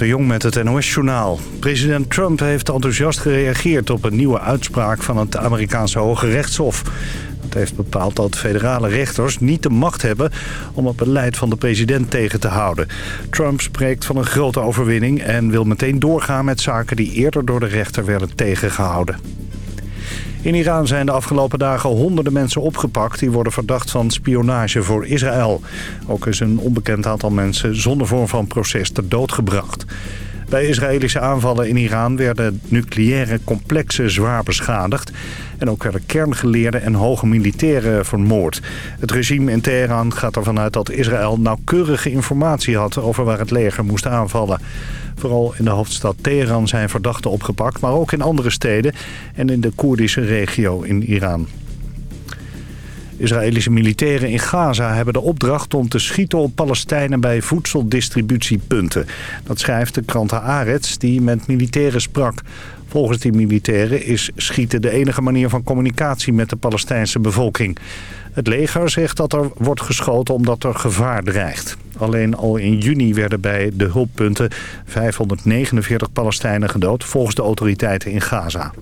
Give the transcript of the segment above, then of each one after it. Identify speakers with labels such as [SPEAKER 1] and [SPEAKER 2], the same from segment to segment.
[SPEAKER 1] de Jong met het NOS-journaal. President Trump heeft enthousiast gereageerd op een nieuwe uitspraak van het Amerikaanse Hoge Rechtshof. Het heeft bepaald dat federale rechters niet de macht hebben om het beleid van de president tegen te houden. Trump spreekt van een grote overwinning en wil meteen doorgaan met zaken die eerder door de rechter werden tegengehouden. In Iran zijn de afgelopen dagen honderden mensen opgepakt... die worden verdacht van spionage voor Israël. Ook is een onbekend aantal mensen zonder vorm van proces ter dood gebracht. Bij Israëlische aanvallen in Iran werden nucleaire complexen zwaar beschadigd. En ook werden kerngeleerden en hoge militairen vermoord. Het regime in Teheran gaat ervan uit dat Israël nauwkeurige informatie had... over waar het leger moest aanvallen. Vooral in de hoofdstad Teheran zijn verdachten opgepakt... maar ook in andere steden en in de Koerdische regio in Iran. Israëlische militairen in Gaza hebben de opdracht om te schieten op Palestijnen bij voedseldistributiepunten. Dat schrijft de krant Haaretz die met militairen sprak. Volgens die militairen is schieten de enige manier van communicatie met de Palestijnse bevolking. Het leger zegt dat er wordt geschoten omdat er gevaar dreigt. Alleen al in juni werden bij de hulppunten 549 Palestijnen gedood volgens de autoriteiten in Gaza.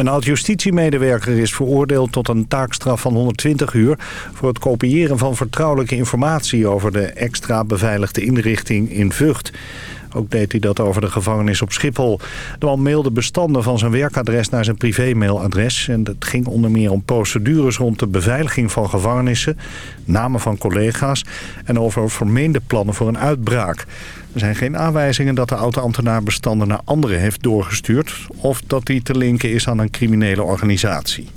[SPEAKER 1] Een oud-justitiemedewerker is veroordeeld tot een taakstraf van 120 uur... voor het kopiëren van vertrouwelijke informatie over de extra beveiligde inrichting in Vught. Ook deed hij dat over de gevangenis op Schiphol. De man mailde bestanden van zijn werkadres naar zijn privémailadres. En het ging onder meer om procedures rond de beveiliging van gevangenissen... namen van collega's en over vermeende plannen voor een uitbraak. Er zijn geen aanwijzingen dat de oud-ambtenaar bestanden naar anderen heeft doorgestuurd... of dat die te linken is aan een criminele organisatie.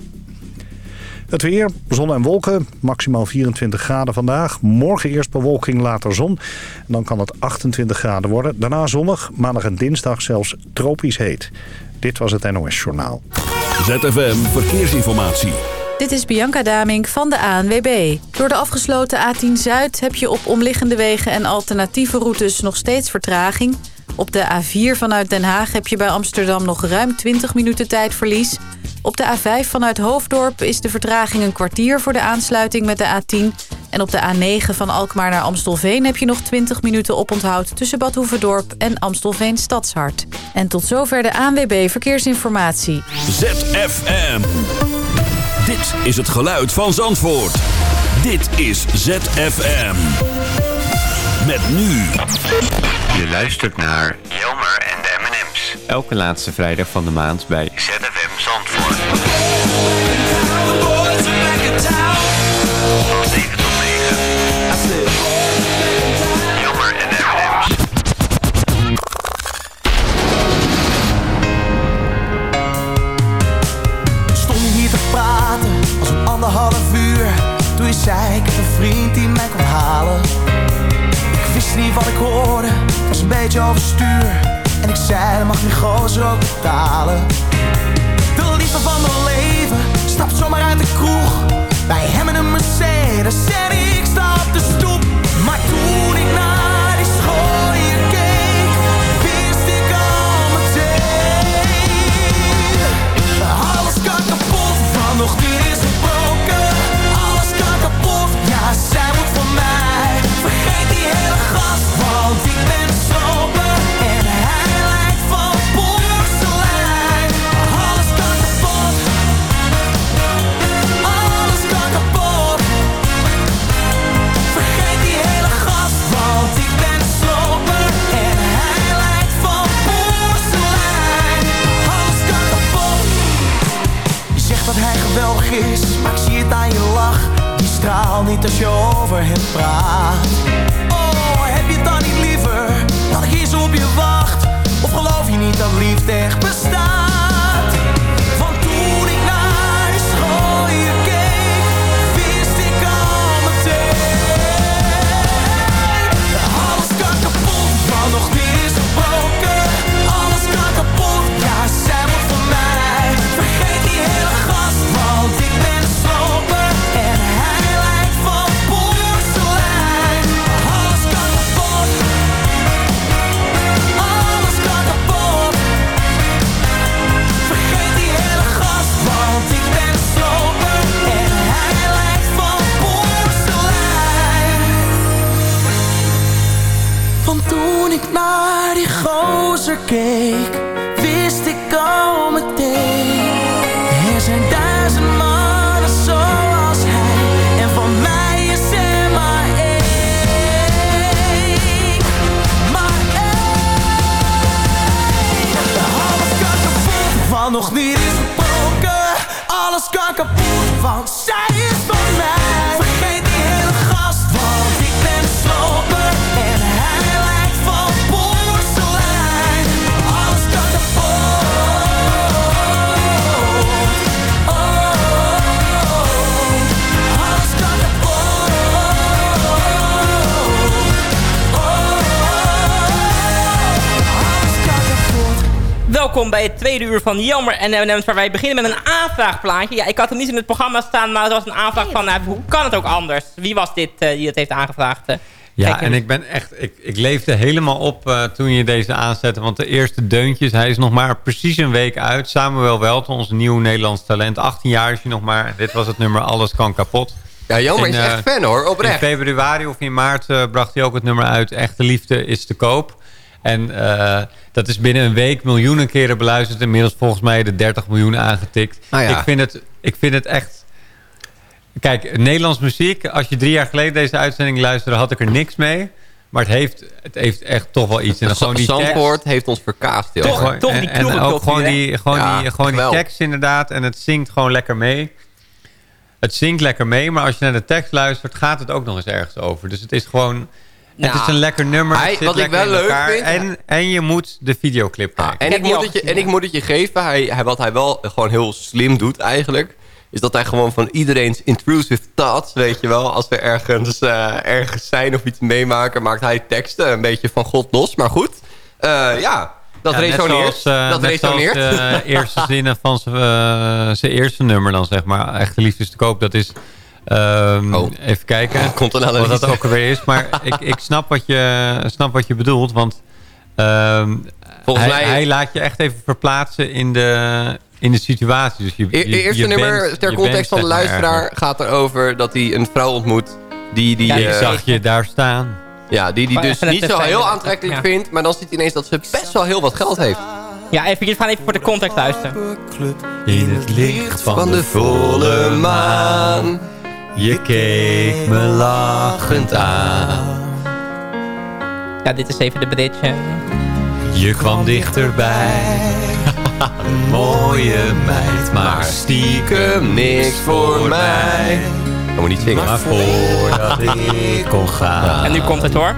[SPEAKER 1] Het weer, zon en wolken, maximaal 24 graden vandaag. Morgen eerst bewolking, later zon. Dan kan het 28 graden worden. Daarna zonnig, maandag en dinsdag zelfs tropisch heet. Dit was het NOS Journaal.
[SPEAKER 2] ZFM Verkeersinformatie.
[SPEAKER 3] Dit is Bianca Damink van de ANWB. Door de afgesloten A10 Zuid heb je op omliggende wegen en alternatieve routes nog steeds vertraging. Op de A4 vanuit Den Haag heb je bij Amsterdam nog ruim 20 minuten tijdverlies. Op de A5 vanuit Hoofddorp is de vertraging een kwartier voor de aansluiting met de A10. En op de A9 van Alkmaar naar Amstelveen heb je nog 20 minuten oponthoud... tussen Bad Hoeverdorp en Amstelveen Stadshart. En tot zover de ANWB Verkeersinformatie.
[SPEAKER 2] ZFM. Dit is het geluid van Zandvoort. Dit is ZFM. Met nu.
[SPEAKER 4] Je luistert naar Jelmer en de M&M's.
[SPEAKER 5] Elke laatste vrijdag van de maand bij
[SPEAKER 4] ZFM Zandvoort.
[SPEAKER 6] Zei ik heb een vriend die mij kon halen. Ik wist niet wat ik hoorde, het was een beetje overstuur. En ik zei mag die gozer ook betalen. De liefde van mijn leven stapt zomaar uit de kroeg. Bij hem in een Mercedes
[SPEAKER 7] Welkom bij het tweede uur van Jammer en M&M's, waar wij beginnen met een aanvraagplaatje. Ja, ik had hem niet in het programma staan, maar het was een aanvraag van, nou, hoe kan het ook anders? Wie was dit eh, die het heeft aangevraagd? eh?
[SPEAKER 5] Ja,
[SPEAKER 7] Kijk,
[SPEAKER 5] en ik ben echt, ik, ik leefde helemaal op eh, toen je deze aanzette. Want de eerste deuntjes, hij is nog maar precies een week uit. Samuel Welten, ons nieuw Nederlands talent. 18 jaar is hij nog maar. Dit was het nummer Alles kan kapot.
[SPEAKER 8] Ja, Jelmer
[SPEAKER 5] In,
[SPEAKER 8] is echt fan hoor,
[SPEAKER 5] In
[SPEAKER 8] oprecht.
[SPEAKER 5] februari of in maart bracht hij ook het nummer uit Echte Liefde is te koop. En eh, dat is binnen een week miljoenen keren beluisterd. Inmiddels volgens mij de 30 miljoen aangetikt.
[SPEAKER 8] Nou ja.
[SPEAKER 5] ik, vind het, ik vind het echt... Kijk, Nederlands muziek. Als je drie jaar geleden deze uitzending luisterde, had ik er niks mee. Maar het heeft, het heeft echt toch wel iets. En dan gewoon die tekst.
[SPEAKER 8] Heeft ons verkaasd,
[SPEAKER 7] Toch, toch
[SPEAKER 5] en,
[SPEAKER 7] die
[SPEAKER 5] en ook
[SPEAKER 7] knoepencultuur,
[SPEAKER 5] gewoon die, gewoon
[SPEAKER 8] Ja,
[SPEAKER 5] die, gewoon die tekst inderdaad. En het zingt gewoon lekker mee. Het zingt lekker mee, maar als je naar de tekst luistert... gaat het ook nog eens ergens over. Dus het is gewoon... het
[SPEAKER 7] Nou,
[SPEAKER 5] is een lekker nummer.
[SPEAKER 8] hij- wat ik wel leuk
[SPEAKER 5] elkaar.
[SPEAKER 8] vind-
[SPEAKER 5] En, en je moet de videoclip
[SPEAKER 8] Ah,
[SPEAKER 5] kijken.
[SPEAKER 8] en, ik moet het je, en ik moet het je geven, hij, hij, wat hij wel gewoon heel slim doet eigenlijk... is dat hij gewoon van iedereen's intrusive thoughts, weet je wel... als we ergens, eh, ergens zijn of iets meemaken... maakt hij teksten een beetje van God los. Maar goed, eh, ja, dat
[SPEAKER 5] Ja,
[SPEAKER 8] resoneert.
[SPEAKER 5] zoals, eh,
[SPEAKER 8] dat resoneert.
[SPEAKER 5] de eerste zinnen van zijn zijn eerste nummer dan, zeg maar. Echte liefde is te koop. Dat is... ehm,
[SPEAKER 8] Oh.
[SPEAKER 5] Even kijken
[SPEAKER 8] Komt een
[SPEAKER 5] wat dat ook alweer is. Maar ik, ik snap, wat je, snap wat je bedoelt. Want ehm,
[SPEAKER 8] Volgens
[SPEAKER 5] hij,
[SPEAKER 8] mij-
[SPEAKER 5] hij laat je echt even verplaatsen in de, in de situatie. Dus je,
[SPEAKER 8] E-
[SPEAKER 5] je-
[SPEAKER 8] eerste
[SPEAKER 5] je
[SPEAKER 8] nummer,
[SPEAKER 5] bent-
[SPEAKER 8] ter context
[SPEAKER 5] bent,
[SPEAKER 8] van de luisteraar...
[SPEAKER 5] ergens.
[SPEAKER 8] gaat erover dat hij een vrouw ontmoet... die, die,
[SPEAKER 7] Ja,
[SPEAKER 5] Ik
[SPEAKER 8] eh,
[SPEAKER 5] zag je daar staan.
[SPEAKER 8] ja, die, die dus niet zo heel aantrekkelijk
[SPEAKER 7] ja.
[SPEAKER 8] vindt... maar dan ziet hij ineens dat ze best wel heel wat geld heeft.
[SPEAKER 7] Ja, even, we gaan even voor de context luisteren.
[SPEAKER 5] In het licht van,
[SPEAKER 8] Van de volle maan...
[SPEAKER 5] Je keek me lachend aan.
[SPEAKER 7] Ja, dit is even de bridge.
[SPEAKER 5] Je kwam dichterbij. Een mooie meid, maar stiekem
[SPEAKER 8] niks voor mij. Dat moet niet zingen.
[SPEAKER 5] Maar voordat ik kon gaan,
[SPEAKER 7] En nu komt het hoor.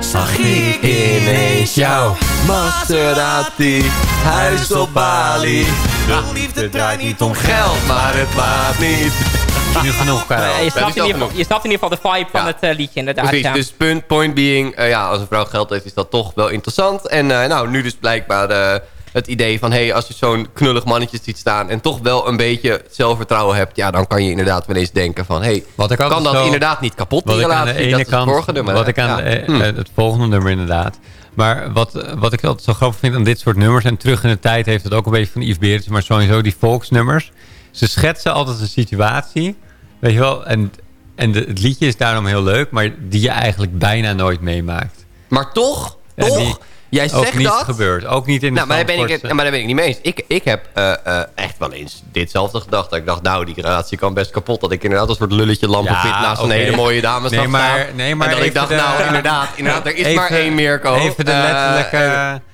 [SPEAKER 5] zag ik ineens jou.
[SPEAKER 8] Maserati, huis op Bali.
[SPEAKER 5] De liefde draait niet om geld.
[SPEAKER 8] Maar het maakt niet.
[SPEAKER 5] Nu genoeg, Karel.
[SPEAKER 7] Ja, je, snapt in ieder geval,
[SPEAKER 8] genoeg.
[SPEAKER 7] je snapt in ieder geval de vibe van
[SPEAKER 8] Ja.
[SPEAKER 7] het eh, liedje inderdaad.
[SPEAKER 8] Precies,
[SPEAKER 7] ja.
[SPEAKER 8] dus punt, point being, eh, ja, als een vrouw geld heeft is dat toch wel interessant. En eh, nou, nu dus blijkbaar eh, het idee van, hey, als je zo'n knullig mannetje ziet staan en toch wel een beetje zelfvertrouwen hebt, ja, dan kan je inderdaad wel eens denken van, hey,
[SPEAKER 5] Wat ik
[SPEAKER 8] kan dat
[SPEAKER 5] zo-
[SPEAKER 8] inderdaad niet kapot, die
[SPEAKER 5] Wat ik aan
[SPEAKER 8] relatie?
[SPEAKER 5] de
[SPEAKER 8] dat
[SPEAKER 5] ene
[SPEAKER 8] is het
[SPEAKER 5] kant,
[SPEAKER 8] vorige nummer.
[SPEAKER 5] wat ik aan
[SPEAKER 8] Ja.
[SPEAKER 5] de-
[SPEAKER 8] Hm.
[SPEAKER 5] het volgende nummer inderdaad. Maar wat, wat ik altijd zo grappig vind aan dit soort nummers... en terug in de tijd heeft het ook een beetje van Yves Berends... maar sowieso die volksnummers. Ze schetsen altijd een situatie, weet je wel... en, en de, het liedje is daarom heel leuk... maar die je eigenlijk bijna nooit meemaakt.
[SPEAKER 8] Maar toch, toch,
[SPEAKER 5] die
[SPEAKER 8] jij
[SPEAKER 5] Ook
[SPEAKER 8] zegt
[SPEAKER 5] niet
[SPEAKER 8] dat...
[SPEAKER 5] gebeurd. Ook niet in de
[SPEAKER 8] Nou, maar daar, ben ik het, maar daar ben ik niet mee eens. Ik, ik heb eh, eh, echt wel eens ditzelfde gedacht. Dat ik dacht, nou, die relatie kan best kapot. Dat ik inderdaad een soort lulletje lampenfit
[SPEAKER 5] Ja,
[SPEAKER 8] naast een hele mooie dame
[SPEAKER 5] Nee, maar- nee, maar
[SPEAKER 8] en dat ik dacht,
[SPEAKER 5] de-
[SPEAKER 8] nou, inderdaad, inderdaad, er is
[SPEAKER 5] Even-
[SPEAKER 8] maar één Mirko.
[SPEAKER 5] Even de
[SPEAKER 8] Eh,
[SPEAKER 5] letterlijke,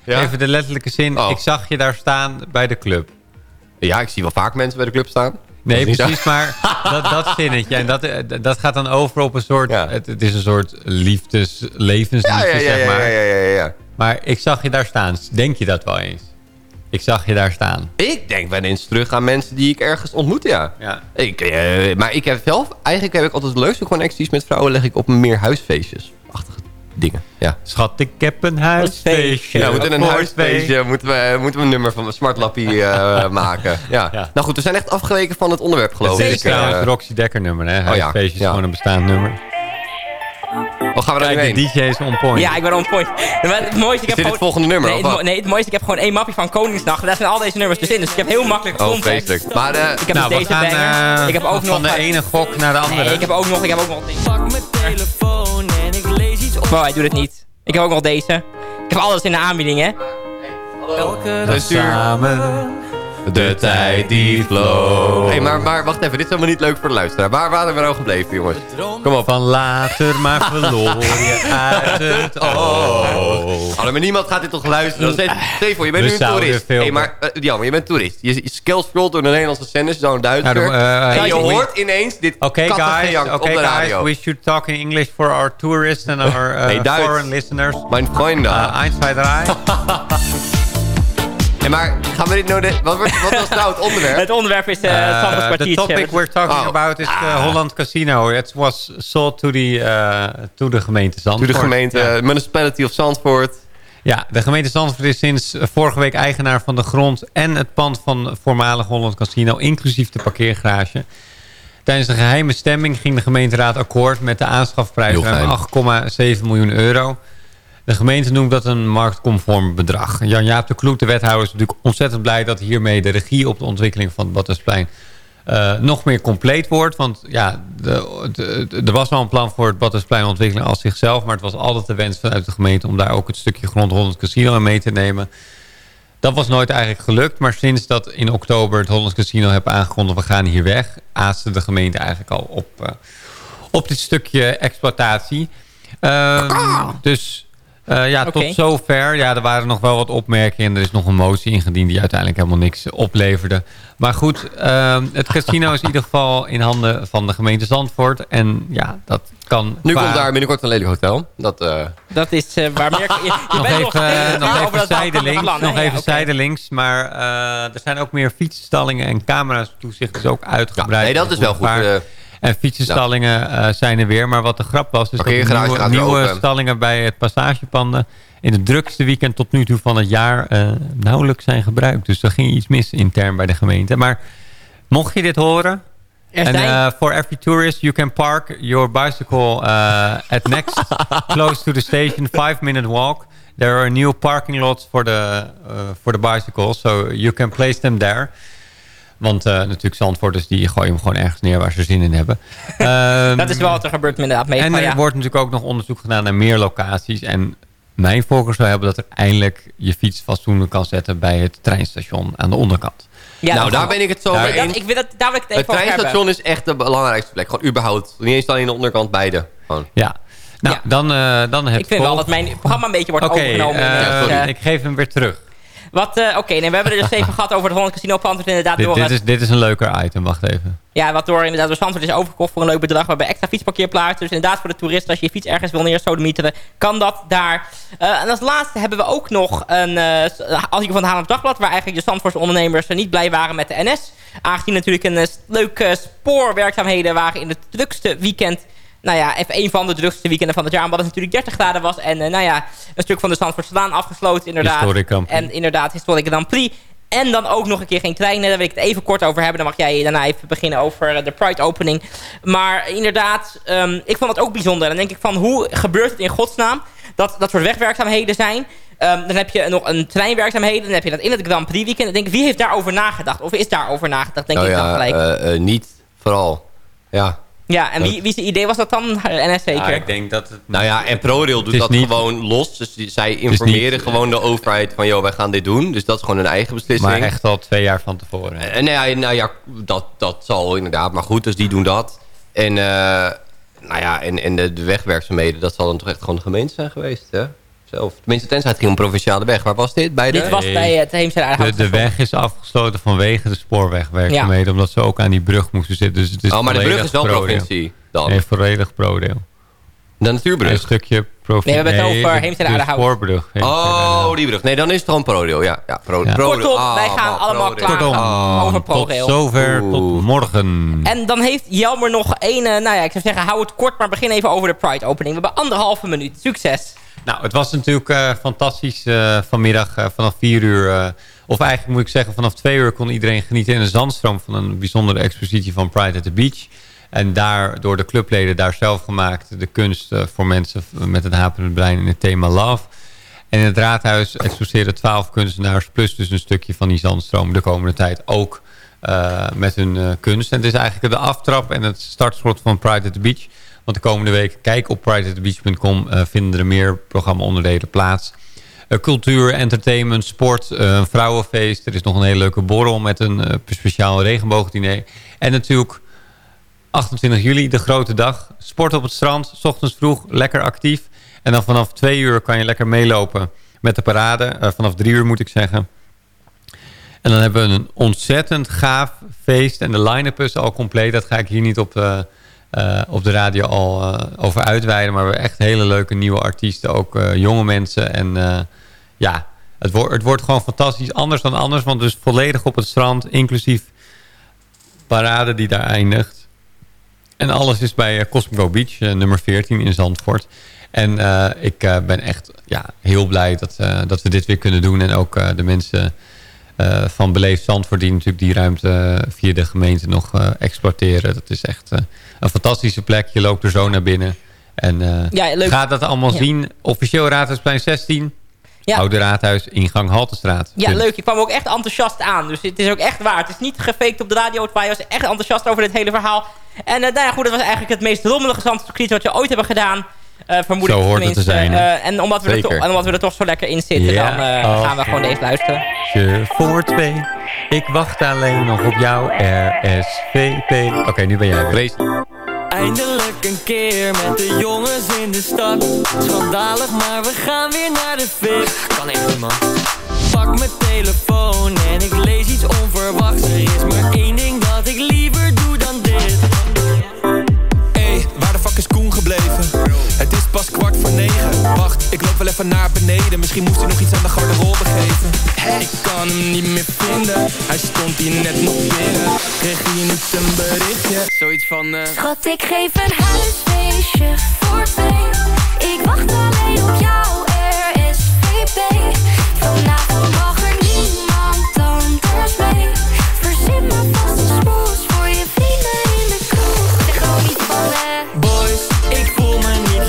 [SPEAKER 8] ja?
[SPEAKER 5] even de letterlijke zin.
[SPEAKER 8] Oh.
[SPEAKER 5] Ik zag je daar staan bij de club.
[SPEAKER 8] Ja, ik zie wel vaak mensen bij de club staan.
[SPEAKER 5] Nee,
[SPEAKER 8] zo.
[SPEAKER 5] precies, maar dat, dat zinnetje. En dat, dat gaat dan over op een soort...
[SPEAKER 8] Ja.
[SPEAKER 5] Het, het is een soort liefdes, levensliefde, zeg
[SPEAKER 8] ja,
[SPEAKER 5] maar.
[SPEAKER 8] ja, ja, ja, ja.
[SPEAKER 5] Maar ik zag je daar staan. Denk je dat wel eens? Ik zag je daar staan.
[SPEAKER 8] Ik denk wel eens terug aan mensen die ik ergens ontmoet, ja.
[SPEAKER 5] Ja.
[SPEAKER 8] Ik, eh, maar ik heb zelf, eigenlijk heb ik altijd de leukste connecties met vrouwen... leg ik op meer huisfeestjes. Achtige dingen, ja.
[SPEAKER 5] Schat, ik heb een huisfeestje.
[SPEAKER 8] Ja, we moeten een huisfeestje, moeten we, moeten we een nummer van een smartlappie eh maken. Ja.
[SPEAKER 5] Ja.
[SPEAKER 8] Nou goed, we zijn echt afgeweken van het onderwerp, geloof ik.
[SPEAKER 5] is trouwens
[SPEAKER 8] Eh,
[SPEAKER 5] het Roxy Dekker nummer, hè? Huisfeestje is
[SPEAKER 8] Ja.
[SPEAKER 5] gewoon een bestaand nummer.
[SPEAKER 8] Wat gaan we daar
[SPEAKER 5] de
[SPEAKER 8] heen?
[SPEAKER 5] DJ is on point.
[SPEAKER 7] Ja, ik ben on point. Maar Het mooiste, ik
[SPEAKER 8] Is
[SPEAKER 7] heb
[SPEAKER 8] dit het volgende nummer,
[SPEAKER 7] Nee,
[SPEAKER 8] of
[SPEAKER 7] het, nee, het mooiste, ik heb gewoon één mapje van Koningsnacht. Daar zijn al deze nummers dus in. Dus ik heb heel makkelijk
[SPEAKER 8] Oh,
[SPEAKER 7] context.
[SPEAKER 8] vreselijk. Maar eh,
[SPEAKER 7] Ik heb
[SPEAKER 5] nou,
[SPEAKER 7] dus
[SPEAKER 5] we
[SPEAKER 7] deze
[SPEAKER 5] gaan
[SPEAKER 7] banger.
[SPEAKER 5] eh,
[SPEAKER 7] ik heb ook
[SPEAKER 5] van
[SPEAKER 7] nog...
[SPEAKER 5] de ene gok naar de andere.
[SPEAKER 7] Nee, ik heb ook nog... Ik heb ook nog...
[SPEAKER 6] Pak mijn telefoon en ik lees iets op.
[SPEAKER 7] Wow, hij doet het niet. Ik heb ook nog deze. Ik heb alles in de aanbieding, hè.
[SPEAKER 6] Elke
[SPEAKER 8] Dus stuur-
[SPEAKER 5] Samen de tijd die vloog.
[SPEAKER 8] Hey, maar, maar wacht even, dit is helemaal niet leuk voor de luisteraar. Waar waren we nou gebleven, jongens? Kom op.
[SPEAKER 5] Van later maar verloor je uit het oog.
[SPEAKER 8] Hallo, maar niemand gaat dit toch luisteren? Stel je voor, je bent
[SPEAKER 5] We
[SPEAKER 8] nu een toerist. Hey, maar, eh, ja, maar je bent toerist. Je, je scrollt door de Nederlandse zenders, zo'n Duitser.
[SPEAKER 5] Nou, dan, eh,
[SPEAKER 8] en je hoort ineens dit
[SPEAKER 5] Okay, guys.
[SPEAKER 8] kattengejank op
[SPEAKER 5] Okay,
[SPEAKER 8] de
[SPEAKER 5] guys.
[SPEAKER 8] radio.
[SPEAKER 5] We should talk in English for our tourists and our uh,
[SPEAKER 8] Hey,
[SPEAKER 5] foreign listeners.
[SPEAKER 8] Mijn vrienden.
[SPEAKER 5] Uh, eins, zwei, drei.
[SPEAKER 8] Hey, maar gaan we dit nou... De, wat, wordt- wat was nou het onderwerp?
[SPEAKER 7] Het onderwerp is eh
[SPEAKER 5] Uh,
[SPEAKER 7] het
[SPEAKER 5] the topic we're talking
[SPEAKER 8] Oh.
[SPEAKER 5] about is uh, Holland Casino. It was sold to the, uh, to de gemeente Zandvoort.
[SPEAKER 8] de gemeente
[SPEAKER 5] Ja.
[SPEAKER 8] Municipality of Zandvoort.
[SPEAKER 5] Ja, de gemeente Zandvoort is sinds eh, vorige week eigenaar van de grond en het pand van voormalig Holland Casino, inclusief de parkeergarage. Tijdens de geheime stemming ging de gemeenteraad akkoord met de aanschafprijs ruim 8,7 miljoen euro. De gemeente noemt dat een marktconform bedrag. Jan-Jaap de Kloek, de wethouder, is natuurlijk ontzettend blij dat hiermee de regie op de ontwikkeling van het Badhuisplein eh, nog meer compleet wordt. Want ja, er was wel een plan voor het Badhuisplein ontwikkeling als zichzelf. Maar het was altijd de wens vanuit de gemeente om daar ook het stukje grond rond het casino in mee te nemen. Dat was nooit eigenlijk gelukt. Maar sinds dat in oktober het Hollands Casino heeft aangekondigd... we gaan hier weg, aaste de gemeente eigenlijk al op, eh, op dit stukje exploitatie. Ehm, dus eh, ja, tot zover. Ja, er waren nog wel wat opmerkingen. Er is nog een motie ingediend die uiteindelijk helemaal niks opleverde. Maar goed, ehm, het casino is in ieder geval in handen van de gemeente Zandvoort. En ja, dat kan...
[SPEAKER 8] Nu
[SPEAKER 5] qua-
[SPEAKER 8] komt daar binnenkort een lelijk hotel. Dat, eh,
[SPEAKER 7] Dat is eh, waar meer... Je, je
[SPEAKER 5] nog
[SPEAKER 7] bent
[SPEAKER 5] even, nog even
[SPEAKER 7] dat
[SPEAKER 5] zijdelings. nog
[SPEAKER 7] Ja,
[SPEAKER 5] even zijdelings. Maar eh, er zijn ook meer fietsstallingen en camera's toezicht is ook uitgebreid.
[SPEAKER 8] Ja, nee, dat is wel goed. Eh,
[SPEAKER 5] en fietsenstallingen eh, zijn er weer. Maar wat de grap was, is dat
[SPEAKER 8] Parkeergarage
[SPEAKER 5] nieuwe, stallingen bij het passagepanden in het drukste weekend tot nu toe van het jaar eh, nauwelijks zijn gebruikt. Dus er ging iets mis intern bij de gemeente. Maar mocht je dit horen, en uh, for every tourist, you can park your bicycle uh, at next, close to the station, five minute walk. There are new parking lots for the, uh, for the bicycles, so you can place them there. Want uh, natuurlijk Zandvoorters die gooien hem gewoon ergens neer waar ze zin in hebben. Ehm,
[SPEAKER 7] Dat is wel wat er gebeurt inderdaad mee.
[SPEAKER 5] en
[SPEAKER 7] maar
[SPEAKER 5] er
[SPEAKER 7] ja.
[SPEAKER 5] wordt natuurlijk ook nog onderzoek gedaan naar meer locaties. En mijn voorkeur zou hebben dat er eindelijk je fiets fatsoenlijk kan zetten bij het treinstation aan de onderkant.
[SPEAKER 7] Ja,
[SPEAKER 8] nou, daar ben ik het zo
[SPEAKER 5] Daar-
[SPEAKER 8] mee eens.
[SPEAKER 7] ik wil dat, daar wil ik het
[SPEAKER 8] Het
[SPEAKER 7] even hebben.
[SPEAKER 8] treinstation is echt de belangrijkste plek. Gewoon überhaupt. Niet eens alleen de onderkant, beide. Gewoon.
[SPEAKER 5] Ja, nou
[SPEAKER 7] Ja.
[SPEAKER 5] dan, eh, dan het
[SPEAKER 7] Ik vind wel dat mijn programma een beetje wordt
[SPEAKER 5] Oké,
[SPEAKER 7] overgenomen.
[SPEAKER 5] eh,
[SPEAKER 8] sorry.
[SPEAKER 7] Eh,
[SPEAKER 5] ik geef hem weer terug.
[SPEAKER 7] Wat, eh, oké, nee, we hebben er dus even gehad over het Holland Casino. Dat inderdaad
[SPEAKER 5] Dit,
[SPEAKER 7] door,
[SPEAKER 5] dit,
[SPEAKER 7] het-
[SPEAKER 5] is, dit is een leuker item, wacht even.
[SPEAKER 7] ja, wat door inderdaad door Zandvoort is overgekocht voor een leuk bedrag. We hebben extra fietsparkeerplaatsen. Dus inderdaad voor de toeristen, als je je fiets ergens wil neersodemieteren, kan dat daar. Eh, en als laatste hebben we ook nog een uh, artikel van het Haarlems Dagblad... waar eigenlijk de Zandvoortse ondernemers niet blij waren met de NS. Aangezien natuurlijk een leuke spoorwerkzaamheden waren in het drukste weekend... Nou ja, even een van de drukste weekenden van het jaar. Omdat het natuurlijk 30 graden was. En uh, nou ja, een stuk van de Zandvoortslaan afgesloten inderdaad.
[SPEAKER 5] Historic Grand Prix.
[SPEAKER 7] En inderdaad, Historic Grand Prix. En dan ook nog een keer geen treinen. Daar wil ik het even kort over hebben. Dan mag jij daarna even beginnen over eh, de Pride opening. Maar inderdaad, um, ik vond het ook bijzonder. Dan denk ik van, hoe gebeurt het in godsnaam... dat dat soort wegwerkzaamheden zijn... Um, dan heb je nog een treinwerkzaamheden. Dan heb je dat in het Grand Prix weekend. Dan denk ik, wie heeft daarover nagedacht? Of is daarover nagedacht, denk
[SPEAKER 8] nou
[SPEAKER 7] ik dan gelijk.
[SPEAKER 8] uh, uh, niet vooral. Ja.
[SPEAKER 7] Ja, en wie, wie zijn idee was dat dan? NS zeker?
[SPEAKER 5] Ah, ik denk dat het...
[SPEAKER 8] Nou ja, en ProRail doet dat niet, gewoon los. Dus die, zij informeren niet, gewoon de overheid van... joh, wij gaan dit doen. Dus dat is gewoon hun eigen beslissing.
[SPEAKER 5] Maar echt al twee jaar van tevoren.
[SPEAKER 8] En nou ja, nou ja dat, dat zal inderdaad. Maar goed, dus die doen dat. En, uh, nou ja, en, en de, de wegwerkzaamheden... dat zal dan toch echt gewoon de gemeente zijn geweest, hè? Zelf. Tenminste, tenzij het ging om provinciale weg. Waar was dit? Bij de...
[SPEAKER 7] Dit was bij het Heemstede
[SPEAKER 5] de, de weg is afgesloten vanwege de spoorwegwerkzaamheden. Ja. Omdat ze ook aan die brug moesten zitten. Dus het is
[SPEAKER 8] oh, maar de brug is wel
[SPEAKER 5] pro
[SPEAKER 8] provincie dan?
[SPEAKER 5] Nee, volledig pro-deel.
[SPEAKER 8] De natuurbrug?
[SPEAKER 5] Een stukje provincie.
[SPEAKER 7] Nee, we hebben het over Heemstede
[SPEAKER 5] de spoorbrug.
[SPEAKER 8] Oh, die brug. Nee, dan is het gewoon ProRail. Ja, ja, pro,
[SPEAKER 7] ja.
[SPEAKER 8] pro
[SPEAKER 7] Kortom,
[SPEAKER 8] oh,
[SPEAKER 7] wij gaan allemaal klaar
[SPEAKER 5] Kortom,
[SPEAKER 7] oh, over ProRail.
[SPEAKER 5] Tot zover, Oeh. tot morgen.
[SPEAKER 7] En dan heeft Jelmer nog één... nou ja, ik zou zeggen, hou het kort, maar begin even over de Pride-opening. We hebben anderhalve minuut. Succes!
[SPEAKER 5] Nou, het was natuurlijk uh, fantastisch uh, vanmiddag uh, vanaf 4 uur. of eigenlijk moet ik zeggen, vanaf 2 uur kon iedereen genieten in de zandstroom... van een bijzondere expositie van Pride at the Beach. En daar door de clubleden daar zelf gemaakt... de kunst voor mensen met een hapend brein in het thema love. En in het raadhuis exposeren 12 kunstenaars... plus dus een stukje van die zandstroom de komende tijd ook... met hun kunst. En het is eigenlijk de aftrap en het startschot van Pride at the Beach... Want de komende week, kijk op prideatthebeach.com, uh, vinden er meer programma-onderdelen plaats. eh, cultuur, entertainment, sport, eh, een vrouwenfeest. Er is nog een hele leuke borrel met een speciaal regenboogdiner. En natuurlijk 28 juli, de grote dag. Sport op het strand, s ochtends vroeg, lekker actief. En dan vanaf twee uur kan je lekker meelopen met de parade. vanaf drie uur moet ik zeggen. En dan hebben we een ontzettend gaaf feest. En de line-up is al compleet. Dat ga ik hier niet op, op de radio al uh, over uitweiden. Maar we hebben echt hele leuke nieuwe artiesten. Ook jonge mensen. En ja, het, wordt het wordt gewoon fantastisch. Anders dan anders. Want dus volledig op het strand. Inclusief parade die daar eindigt. En alles is bij Cosmico Beach, nummer 14 in Zandvoort. En ik ben echt ja, heel blij dat, dat we dit weer kunnen doen. En ook de mensen van Beleefd Zandvoort... die natuurlijk die ruimte eh, via de gemeente nog uh, exploiteren. Dat is echt een fantastische plek. Je loopt er zo naar binnen. En ja, gaat dat allemaal ja. zien. Officieel Raadhuisplein 16... Ja. Oude Raadhuis, ingang Haltestraat.
[SPEAKER 7] Ja, leuk. Je kwam ook echt enthousiast aan. Dus het is ook echt waar. Het is niet gefaked op de radio. Het was echt enthousiast over dit hele verhaal. En nou ja, goed, dat was eigenlijk het meest rommelige Zandvoort wat we ooit hebben gedaan. Uh, vermoed
[SPEAKER 5] zo hoort het te zijn.
[SPEAKER 7] Uh, en, omdat we er toch, en omdat we er toch zo lekker in zitten, dan uh, gaan we gewoon deze luisteren.
[SPEAKER 5] Je voor twee, ik wacht alleen nog op jou, RSVP. Oké, okay, nu ben jij. Race.
[SPEAKER 9] Eindelijk een keer met de jongens in de stad. Schandalig, maar we gaan weer naar de fik.
[SPEAKER 7] Kan even man.
[SPEAKER 9] Pak mijn telefoon en ik lees iets onverwachts. Er is maar één ding
[SPEAKER 10] is Koen gebleven? Het is pas kwart voor negen. Wacht, ik loop wel even naar beneden. Misschien moest hij nog iets aan de garderobe geven. Ik kan hem niet meer vinden. Hij stond hier net nog binnen. Kreeg hier niet een berichtje? Zoiets van uh...
[SPEAKER 11] Schat, ik geef een huisfeestje voor twee. Ik wacht alleen op jou, RSVP Vanavond mag er niemand anders mee. Verzin me vast een smoes voor je vrienden in de kroeg. Zeg gewoon niet van eh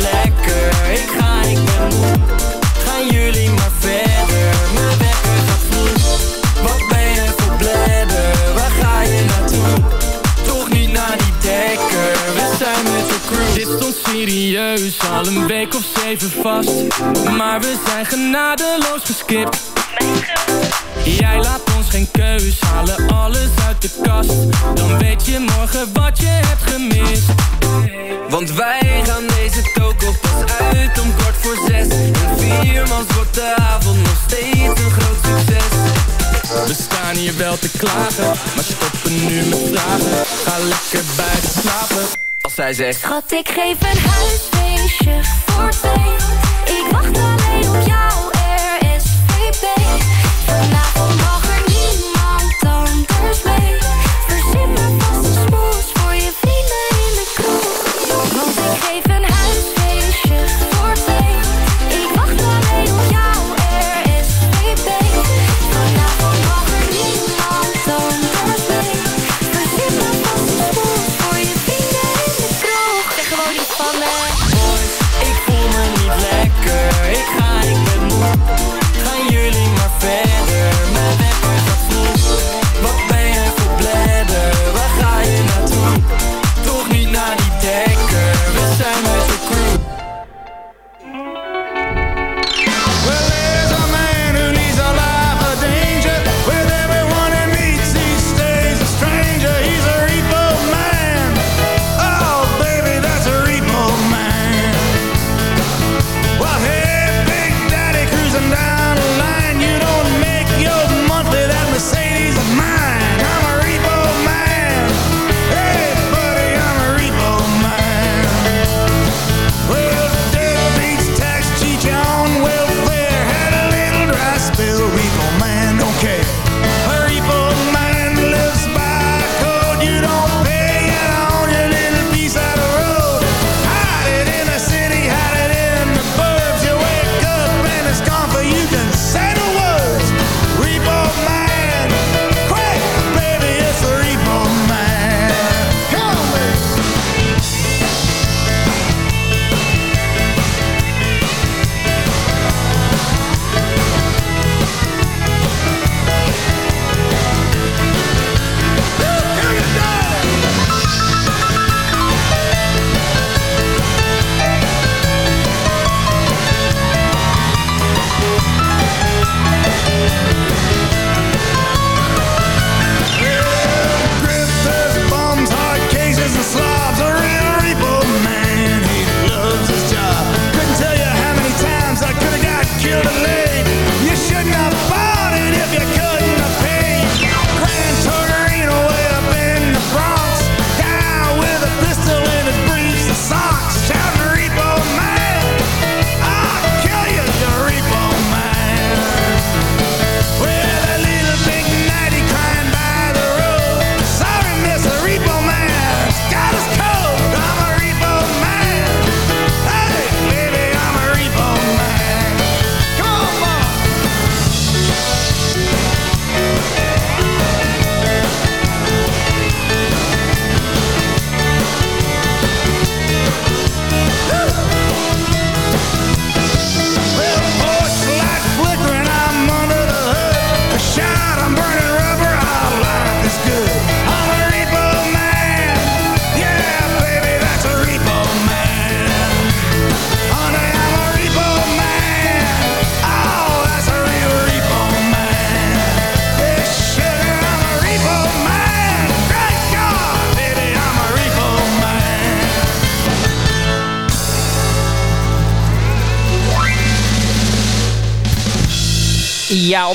[SPEAKER 9] lekker. Ik ga, ik ben moe. Gaan jullie maar verder. Mijn wekker gaat vroeg Wat ben je voor bladder? Waar ga je naartoe? Toch niet naar die dekker. We zijn met de crew. Dit stond serieus Al een week of zeven vast. Maar we zijn genadeloos geskipt. Jij laat geen keus, halen alles uit de kast. Dan weet je morgen wat je hebt gemist.
[SPEAKER 10] Want wij gaan deze toko pas uit om kwart voor zes. En viermans wordt de avond nog steeds een groot succes.
[SPEAKER 9] We staan hier wel te klagen, maar stoppen nu met vragen. Ga lekker bij de slapen.
[SPEAKER 10] Als zij zegt
[SPEAKER 11] Schat, ik geef een huisfeestje voor twee Ik wacht alleen op jou, RSVP Vanavond mag anders mee Verzin me vast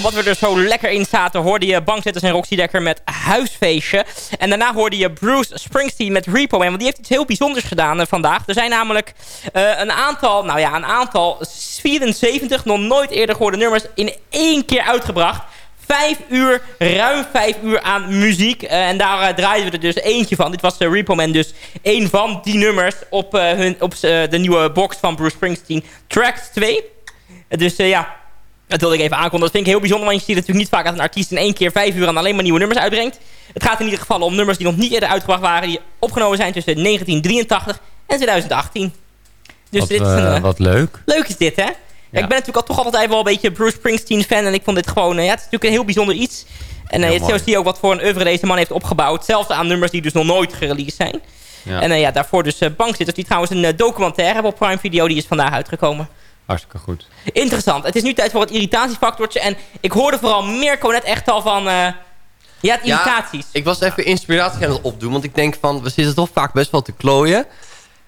[SPEAKER 7] Omdat we er zo lekker in zaten, hoorde je Bankzitters en Roxy Dekker met Huisfeestje. En daarna hoorde je Bruce Springsteen met Repo Man, want die heeft iets heel bijzonders gedaan eh, vandaag. Er zijn namelijk eh, een aantal, nou ja, een aantal 74 nog nooit eerder gehoorde nummers in één keer uitgebracht. Vijf uur, ruim vijf uur aan muziek. Eh, en daar draaiden we er dus eentje van. Dit was uh, Repo Man, dus één van die nummers op, hun, op de nieuwe box van Bruce Springsteen. Tracks 2. dus ja, dat wilde ik even aankondigen. Dat vind ik heel bijzonder, want je ziet natuurlijk niet vaak dat een artiest in één keer vijf uur aan alleen maar nieuwe nummers uitbrengt. Het gaat in ieder geval om nummers die nog niet eerder uitgebracht waren, die opgenomen zijn tussen 1983 en 2018. Dus
[SPEAKER 5] wat,
[SPEAKER 7] dit is een,
[SPEAKER 5] eh,
[SPEAKER 7] eh,
[SPEAKER 5] wat leuk.
[SPEAKER 7] leuk is dit, hè? Ja, ik ben natuurlijk al toch altijd wel een beetje Bruce Springsteen fan en ik vond dit gewoon, eh, ja, het is natuurlijk een heel bijzonder iets. En zie je ook wat voor een oeuvre deze man heeft opgebouwd. Zelfs aan nummers die dus nog nooit gereleased zijn.
[SPEAKER 5] Ja.
[SPEAKER 7] En ja, daarvoor dus eh, bankzitters die trouwens een documentaire hebben op Prime Video. Die is vandaag uitgekomen.
[SPEAKER 5] Hartstikke goed.
[SPEAKER 7] Interessant. Het is nu tijd voor het irritatiefactortje. En ik hoorde vooral Mirko net echt al van... eh, ja, het irritaties.
[SPEAKER 8] ik was even inspiratie aan het opdoen. Want ik denk van, we zitten toch vaak best wel te klooien.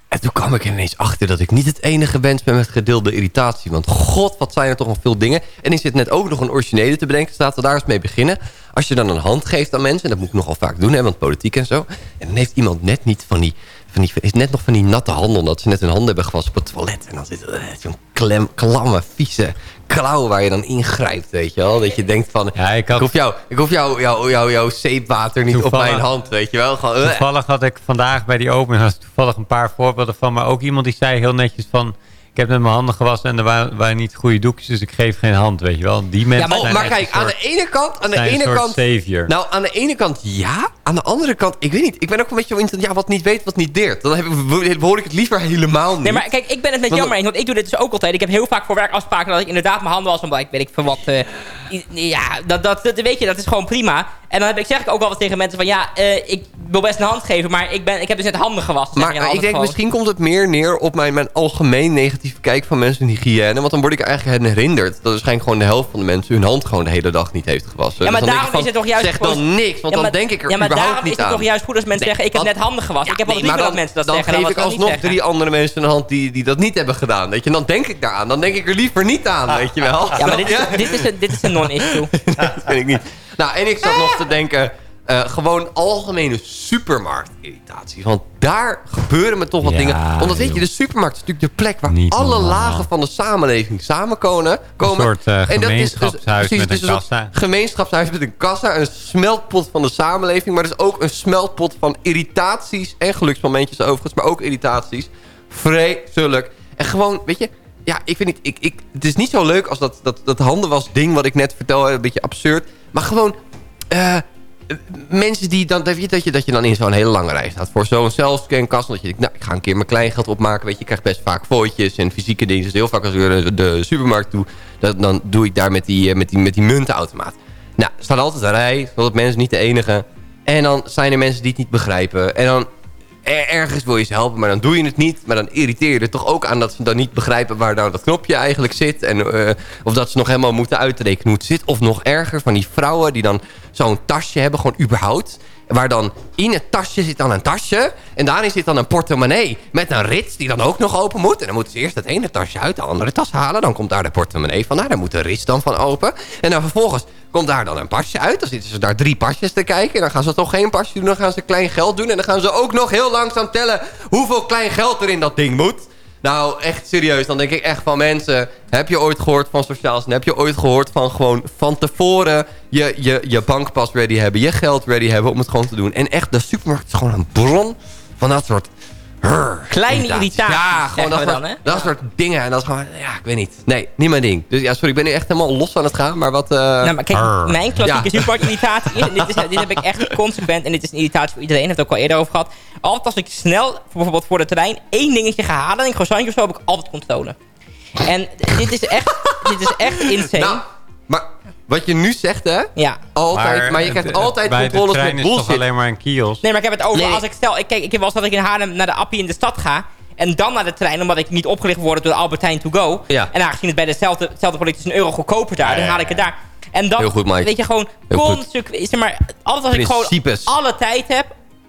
[SPEAKER 8] En toen kwam ik er ineens achter dat ik niet het enige wens ben met gedeelde irritatie. Want god, wat zijn er toch nog veel dingen. En ik zit net ook nog een originele te bedenken. Laten we daar eens mee beginnen. Als je dan een hand geeft aan mensen, en dat moet ik nogal vaak doen, hè, want politiek en zo. En dan heeft iemand net niet van die, van die, is net nog van die natte handen, omdat ze net hun handen hebben gewassen op het toilet. En dan zit er eh, zo'n klem, klamme, vieze klauw waar je dan ingrijpt, weet je wel. Dat je denkt van, ik, hoef jou, ik hoef jou, jou, jou, jouw zeepwater niet op mijn hand, weet je wel. Gewoon, eh.
[SPEAKER 5] Toevallig had ik vandaag bij die had ik toevallig een paar voorbeelden van. Maar ook iemand die zei heel netjes van... Ik heb net mijn handen gewassen en er waren, waren niet goede doekjes. Dus ik geef geen hand, weet je wel. Die mensen
[SPEAKER 8] oh,
[SPEAKER 5] zijn
[SPEAKER 8] maar kijk,
[SPEAKER 5] een
[SPEAKER 8] aan de
[SPEAKER 5] soort-
[SPEAKER 8] ene kant... Aan de ene
[SPEAKER 5] soort
[SPEAKER 8] kant
[SPEAKER 5] savior.
[SPEAKER 8] Nou, aan de ene kant ja. Aan de andere kant, ik weet niet. Ik ben ook een beetje zo in ja, wat niet weet, wat niet deert. Dan heb ik, hoor ik het liever helemaal niet.
[SPEAKER 7] Nee, maar kijk, ik ben het met
[SPEAKER 8] Want-
[SPEAKER 7] jou maar eens. Want ik doe dit dus ook altijd. Ik heb heel vaak voor werkafspraken dat ik inderdaad mijn handen was. Omdat ik weet ik van wat... eh, ja, dat, dat, dat weet je, dat is gewoon prima. En dan heb ik, zeg ik ook wel wat tegen mensen van... Ja, eh, ik wil best een hand geven, maar ik, ben, ik heb dus net handen gewassen.
[SPEAKER 8] Maar ik denk,
[SPEAKER 7] gewoon.
[SPEAKER 8] misschien komt het meer neer op mijn, mijn algemeen kijk van mensen in hygiëne. Want dan word ik eigenlijk herinnerd dat waarschijnlijk gewoon de helft van de mensen hun hand gewoon de hele dag niet heeft gewassen.
[SPEAKER 7] Ja, maar
[SPEAKER 8] Dus denk
[SPEAKER 7] daarom
[SPEAKER 8] ik
[SPEAKER 7] is het toch juist...
[SPEAKER 8] Zeg dan niks, want
[SPEAKER 7] Ja,
[SPEAKER 8] dan
[SPEAKER 7] maar-
[SPEAKER 8] denk ik er
[SPEAKER 7] Ja, maar daarom is het
[SPEAKER 8] aan.
[SPEAKER 7] toch juist goed als mensen
[SPEAKER 8] Nee,
[SPEAKER 7] zeggen... Ik heb net handen gewassen. ik heb
[SPEAKER 8] Nee,
[SPEAKER 7] altijd liever
[SPEAKER 8] maar
[SPEAKER 7] dat mensen dat
[SPEAKER 8] dan
[SPEAKER 7] zeggen
[SPEAKER 8] geef
[SPEAKER 7] dan
[SPEAKER 8] ik
[SPEAKER 7] ze dat
[SPEAKER 8] alsnog drie andere mensen een hand die, die dat niet hebben gedaan. Weet je? Dan denk ik daaraan. Dan denk ik er liever niet aan, weet je wel.
[SPEAKER 7] Ja, maar dit is,
[SPEAKER 8] Snap je?
[SPEAKER 7] dit is een, dit is een non-issue.
[SPEAKER 8] dat vind ik niet. Nou, en ik zat nog te denken... eh, gewoon algemene supermarktirritatie. Want daar gebeuren me toch wat
[SPEAKER 5] Ja,
[SPEAKER 8] dingen. Omdat weet je, de supermarkt is natuurlijk de plek waar
[SPEAKER 5] Niet
[SPEAKER 8] alle
[SPEAKER 5] normaal.
[SPEAKER 8] lagen van de samenleving samenkomen. Komen.
[SPEAKER 5] soort, eh,
[SPEAKER 8] En dat is dus-
[SPEAKER 5] gemeenschapshuis
[SPEAKER 8] precies,
[SPEAKER 5] met een
[SPEAKER 8] soort
[SPEAKER 5] kassa.
[SPEAKER 8] Gemeenschapshuis met een kassa. Een smeltpot van de samenleving. Maar het is ook een smeltpot van irritaties. En geluksmomentjes overigens. Maar ook irritaties. Vreselijk. En gewoon, weet je... Ja, ik vind het... Ik, ik, het is niet zo leuk als dat, dat, dat handenwas ding wat ik net vertel. Een beetje absurd. Maar gewoon... eh, mensen die dan... Dat je, dat je, dat je dan in zo'n hele lange rij staat. Voor zo'n zelfscankast. Dat je denkt, nou, ik ga een keer mijn kleingeld opmaken. Weet je, je krijgt best vaak fooitjes en fysieke dingen. Dus heel vaak als ik de supermarkt doe... Dat, dan doe ik daar met die, eh, met die, met die muntenautomaat. Nou, staat altijd een rij. Dat mensen niet de enige. En dan zijn er mensen die het niet begrijpen. En dan ergens wil je ze helpen, maar dan doe je het niet. Maar dan irriteer je er toch ook aan dat ze dan niet begrijpen... waar nou dat knopje eigenlijk zit. En, eh, of dat ze nog helemaal moeten uitrekenen hoe het zit. Of nog erger, van die vrouwen die dan zo'n tasje hebben, gewoon überhaupt. Waar dan in het tasje zit dan een tasje. En daarin zit dan een portemonnee met een rits die dan ook nog open moet. En dan moeten ze eerst het ene tasje uit de andere tas halen. Dan komt daar de portemonnee van. Daar moet de rits dan van open. En dan vervolgens komt daar dan een pasje uit. Dan zitten ze daar drie pasjes te kijken. En dan gaan ze toch geen pasje doen. Dan gaan ze klein geld doen. En dan gaan ze ook nog heel langzaam tellen hoeveel klein geld er in dat ding moet. Nou, echt serieus. Dan denk ik echt van mensen... Heb je ooit gehoord van sociaal? Heb je ooit gehoord van gewoon van tevoren... Je, je, je bankpas ready hebben, je geld ready hebben om het gewoon te doen. En echt, de supermarkt is gewoon een bron van dat soort...
[SPEAKER 7] Kleine irritaties,
[SPEAKER 8] Ja, gewoon dat, soort,
[SPEAKER 7] dan,
[SPEAKER 8] dat soort dingen. En dat is gewoon... Ja, ik weet niet. Nee, niet mijn ding. Dus ja, sorry, ik ben nu echt helemaal los aan het gaan. Maar wat... eh,
[SPEAKER 7] Nou, maar kijk, mijn klassieke
[SPEAKER 8] Ja.
[SPEAKER 7] supermarktirritatie is... En dit, is, dit heb ik echt consequent. En dit is een irritatie voor iedereen. Heb ik het ook al eerder over gehad. Altijd als ik snel, bijvoorbeeld voor de trein... één dingetje ga halen, een croissantje of zo... heb ik altijd controle. En dit is echt, dit is echt insane.
[SPEAKER 8] Nou, maar wat je nu zegt, hè?
[SPEAKER 7] Ja.
[SPEAKER 8] Altijd, maar, je krijgt
[SPEAKER 5] het-
[SPEAKER 8] altijd
[SPEAKER 5] bij de
[SPEAKER 8] controles
[SPEAKER 5] trein
[SPEAKER 8] met
[SPEAKER 5] is toch
[SPEAKER 8] bullshit.
[SPEAKER 5] alleen maar een kiosk.
[SPEAKER 7] Nee, maar ik heb het over
[SPEAKER 8] Nee.
[SPEAKER 7] als ik stel... Ik, kijk, ik heb wel eens dat ik in Haarlem naar de Appie in de stad ga... En dan naar de trein, omdat ik niet opgelicht word door Albertijn to go.
[SPEAKER 8] Ja.
[SPEAKER 7] En aangezien het bij dezelfde, hetzelfde product is een euro goedkoper daar, dan haal ik het daar. En dan,
[SPEAKER 8] Heel goed, Mike.
[SPEAKER 7] weet je, gewoon
[SPEAKER 8] Heel goed.
[SPEAKER 7] consequent... Zeg maar, altijd als ik gewoon
[SPEAKER 8] Principes.
[SPEAKER 7] alle tijd heb,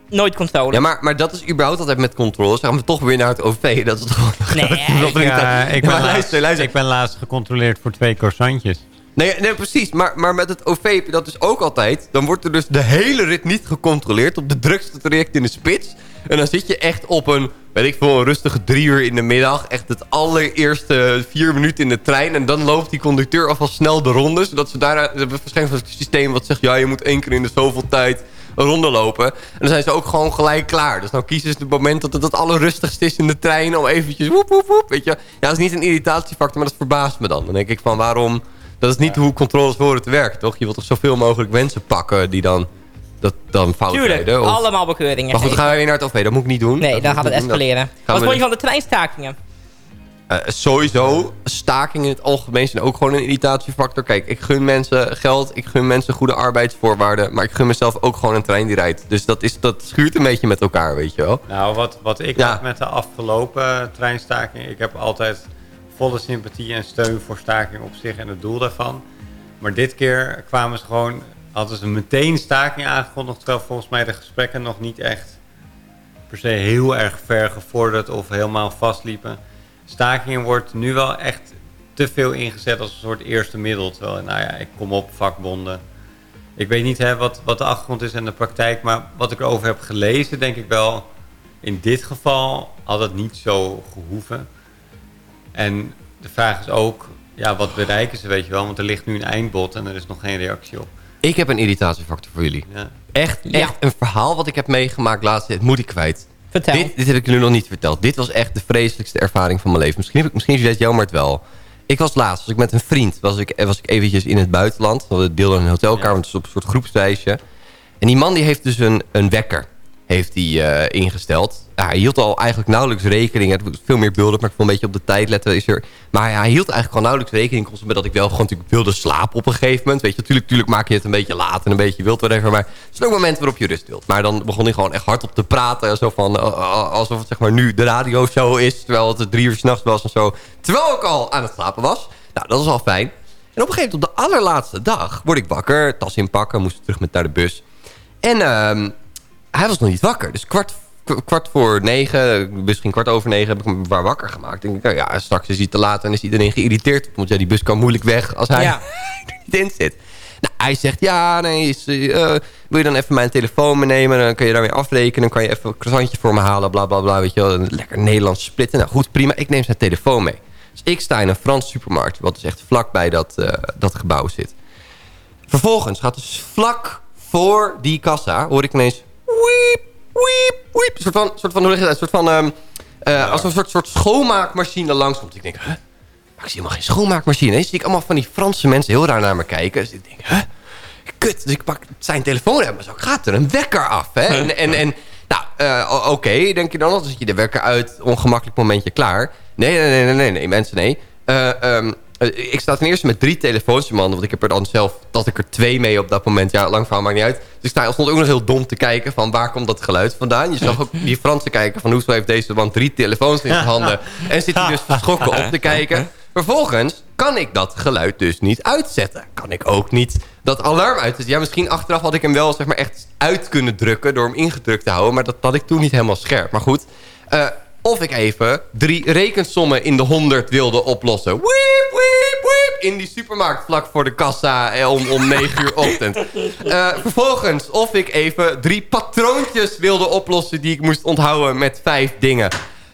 [SPEAKER 7] nooit controle.
[SPEAKER 8] Ja, maar, maar dat is überhaupt altijd met controles. Dan gaan we toch weer naar het OV. Dat is toch gewoon...
[SPEAKER 7] Nee,
[SPEAKER 5] Ik, eh, ik, ben
[SPEAKER 8] luister, luister.
[SPEAKER 5] ik ben laatst gecontroleerd voor twee croissantjes.
[SPEAKER 8] Nee, nee, precies. Maar, maar met het OV dat dus ook altijd. Dan wordt er dus de hele rit niet gecontroleerd op de drukste traject in de spits. En dan zit je echt op een, weet ik veel, een rustige drie uur in de middag. Echt het allereerste vier minuten in de trein. En dan loopt die conducteur alvast snel de ronde. Zodat ze daar, ze hebben waarschijnlijk een systeem wat zegt... ja, je moet één keer in de zoveel tijd een ronde lopen. En dan zijn ze ook gewoon gelijk klaar. Dus dan kiezen ze het moment dat het het allerrustigst is in de trein... om eventjes woep, woep, woep, weet je. Ja, dat is niet een irritatiefactor, maar dat verbaast me dan. Dan denk ik van, waarom... Dat is niet hoe controles horen te werken, toch? Je wilt toch zoveel mogelijk mensen pakken die dan, dat, dan fout
[SPEAKER 7] Tuurlijk,
[SPEAKER 8] rijden? Of-
[SPEAKER 7] allemaal bekeuringen.
[SPEAKER 8] Maar goed,
[SPEAKER 7] geven.
[SPEAKER 8] gaan we weer naar het OV. Dat moet ik niet doen.
[SPEAKER 7] Nee,
[SPEAKER 8] Dat
[SPEAKER 7] dan gaat het escaleren. Wat vond je van de treinstakingen?
[SPEAKER 8] Eh, sowieso, stakingen in het algemeen zijn ook gewoon een irritatiefactor. Kijk, ik gun mensen geld, ik gun mensen goede arbeidsvoorwaarden... maar ik gun mezelf ook gewoon een trein die rijdt. Dus dat, is, dat schuurt een beetje met elkaar, weet je wel.
[SPEAKER 5] Nou, wat, wat ik
[SPEAKER 8] Ja.
[SPEAKER 5] had met de afgelopen treinstaking... ik heb altijd volle sympathie en steun voor staking op zich en het doel daarvan. Maar dit keer kwamen ze gewoon... hadden ze meteen staking aangekondigd... terwijl volgens mij de gesprekken nog niet echt... per se heel erg ver gevorderd of helemaal vastliepen. Stakingen wordt nu wel echt te veel ingezet als een soort eerste middel. Terwijl, nou ja, ik kom op vakbonden. Ik weet niet hè, wat, wat de achtergrond is en de praktijk, maar wat ik erover heb gelezen, denk ik wel, in dit geval had het niet zo gehoeven. En de vraag is ook, ja, wat bereiken ze, weet je wel? Want er ligt nu een eindbod en er is nog geen reactie op.
[SPEAKER 8] Ik heb een irritatiefactor voor jullie.
[SPEAKER 5] Ja.
[SPEAKER 8] Echt,
[SPEAKER 7] Ja.
[SPEAKER 8] echt een verhaal wat ik heb meegemaakt laatst. Het moet ik kwijt.
[SPEAKER 7] Vertel.
[SPEAKER 8] Dit, dit heb ik jullie nog niet verteld. Dit was echt de vreselijkste ervaring van mijn leven. Misschien, heb ik, misschien weet jou maar het wel. Ik was laatst, was ik met een vriend, was ik, was ik eventjes in het buitenland. We deelden een hotelkamer,
[SPEAKER 5] Ja.
[SPEAKER 8] het is op een soort groepsreisje. En die man die heeft dus een, een wekker heeft die, eh, ingesteld. Hij hield al eigenlijk nauwelijks rekening. Het was veel meer beelden, maar ik wil een beetje op de tijd letten. Is er, maar hij hield eigenlijk gewoon nauwelijks rekening met dat ik wel gewoon natuurlijk wilde slapen op een gegeven moment. Weet je, natuurlijk, natuurlijk maak je het een beetje laat en een beetje wild, whatever. Maar er zijn ook momenten waarop je rust wilt. Maar dan begon hij gewoon echt hardop te praten. Zo van, eh, eh, alsof het zeg maar nu de radioshow is. Terwijl het drie uur s'nachts was en zo. Terwijl ik al aan het slapen was. Nou, dat is al fijn. En op een gegeven moment, op de allerlaatste dag, word ik wakker. Tas inpakken, moest terug met naar de bus. En ehm, hij was nog niet wakker. Dus kwart, kwart voor negen, misschien kwart over negen... heb ik hem waar wakker gemaakt. En ik denk, nou ja, straks is hij te laat en is iedereen geïrriteerd. Want ja, die bus kan moeilijk weg als hij
[SPEAKER 7] Ja.
[SPEAKER 8] er niet in zit. Nou, hij zegt, ja, nee, is, eh, wil je dan even mijn telefoon meenemen? Dan kun je daarmee afrekenen. Dan kan je even een croissantje voor me halen, bla, bla, bla. Weet je wel, een lekker Nederlands splitten. Nou, goed, prima. Ik neem zijn telefoon mee. Dus ik sta in een Frans supermarkt... wat dus echt vlakbij dat, eh, dat gebouw zit. Vervolgens gaat dus vlak voor die kassa... hoor ik ineens... Wiep, wiep, wiep. Een soort van, soort van, hoe leg je dat? Een soort van... ehm, eh, als een soort, soort schoonmaakmachine langskomt. Ik denk, huh? Maar ik zie helemaal geen schoonmaakmachine. Ineens zie ik allemaal van die Franse mensen heel raar naar me kijken. Dus ik denk, huh? Kut. Dus ik pak zijn telefoon en zo gaat er een wekker af. Hè? En, en, en nou, eh, oké, denk je dan. Dan zet je de wekker uit, ongemakkelijk momentje klaar. Nee, nee, nee, nee, nee, nee mensen, nee. Eh, ehm, eh, ik sta ten eerste met drie telefoons in mijn handen. Want ik heb er dan zelf, dat ik er twee mee op dat moment. Ja, lang verhaal maakt niet uit. Dus ik sta, stond ook nog heel dom te kijken van waar komt dat geluid vandaan. Je zag ook die Fransen kijken van hoezo heeft deze man drie telefoons in zijn handen. En zit hij dus verschrokken op te kijken. Vervolgens kan ik dat geluid dus niet uitzetten. Kan ik ook niet dat alarm uitzetten. Ja, misschien achteraf had ik hem wel zeg maar, echt uit kunnen drukken... door hem ingedrukt te houden. Maar dat had ik toen niet helemaal scherp. Maar goed, eh, of ik even drie rekensommen in de 100 wilde oplossen. Wiep, wiep, wiep. In die supermarkt vlak voor de kassa eh, om, om 9 uur ochtend. Eh, vervolgens of ik even drie patroontjes wilde oplossen... die ik moest onthouden met vijf dingen.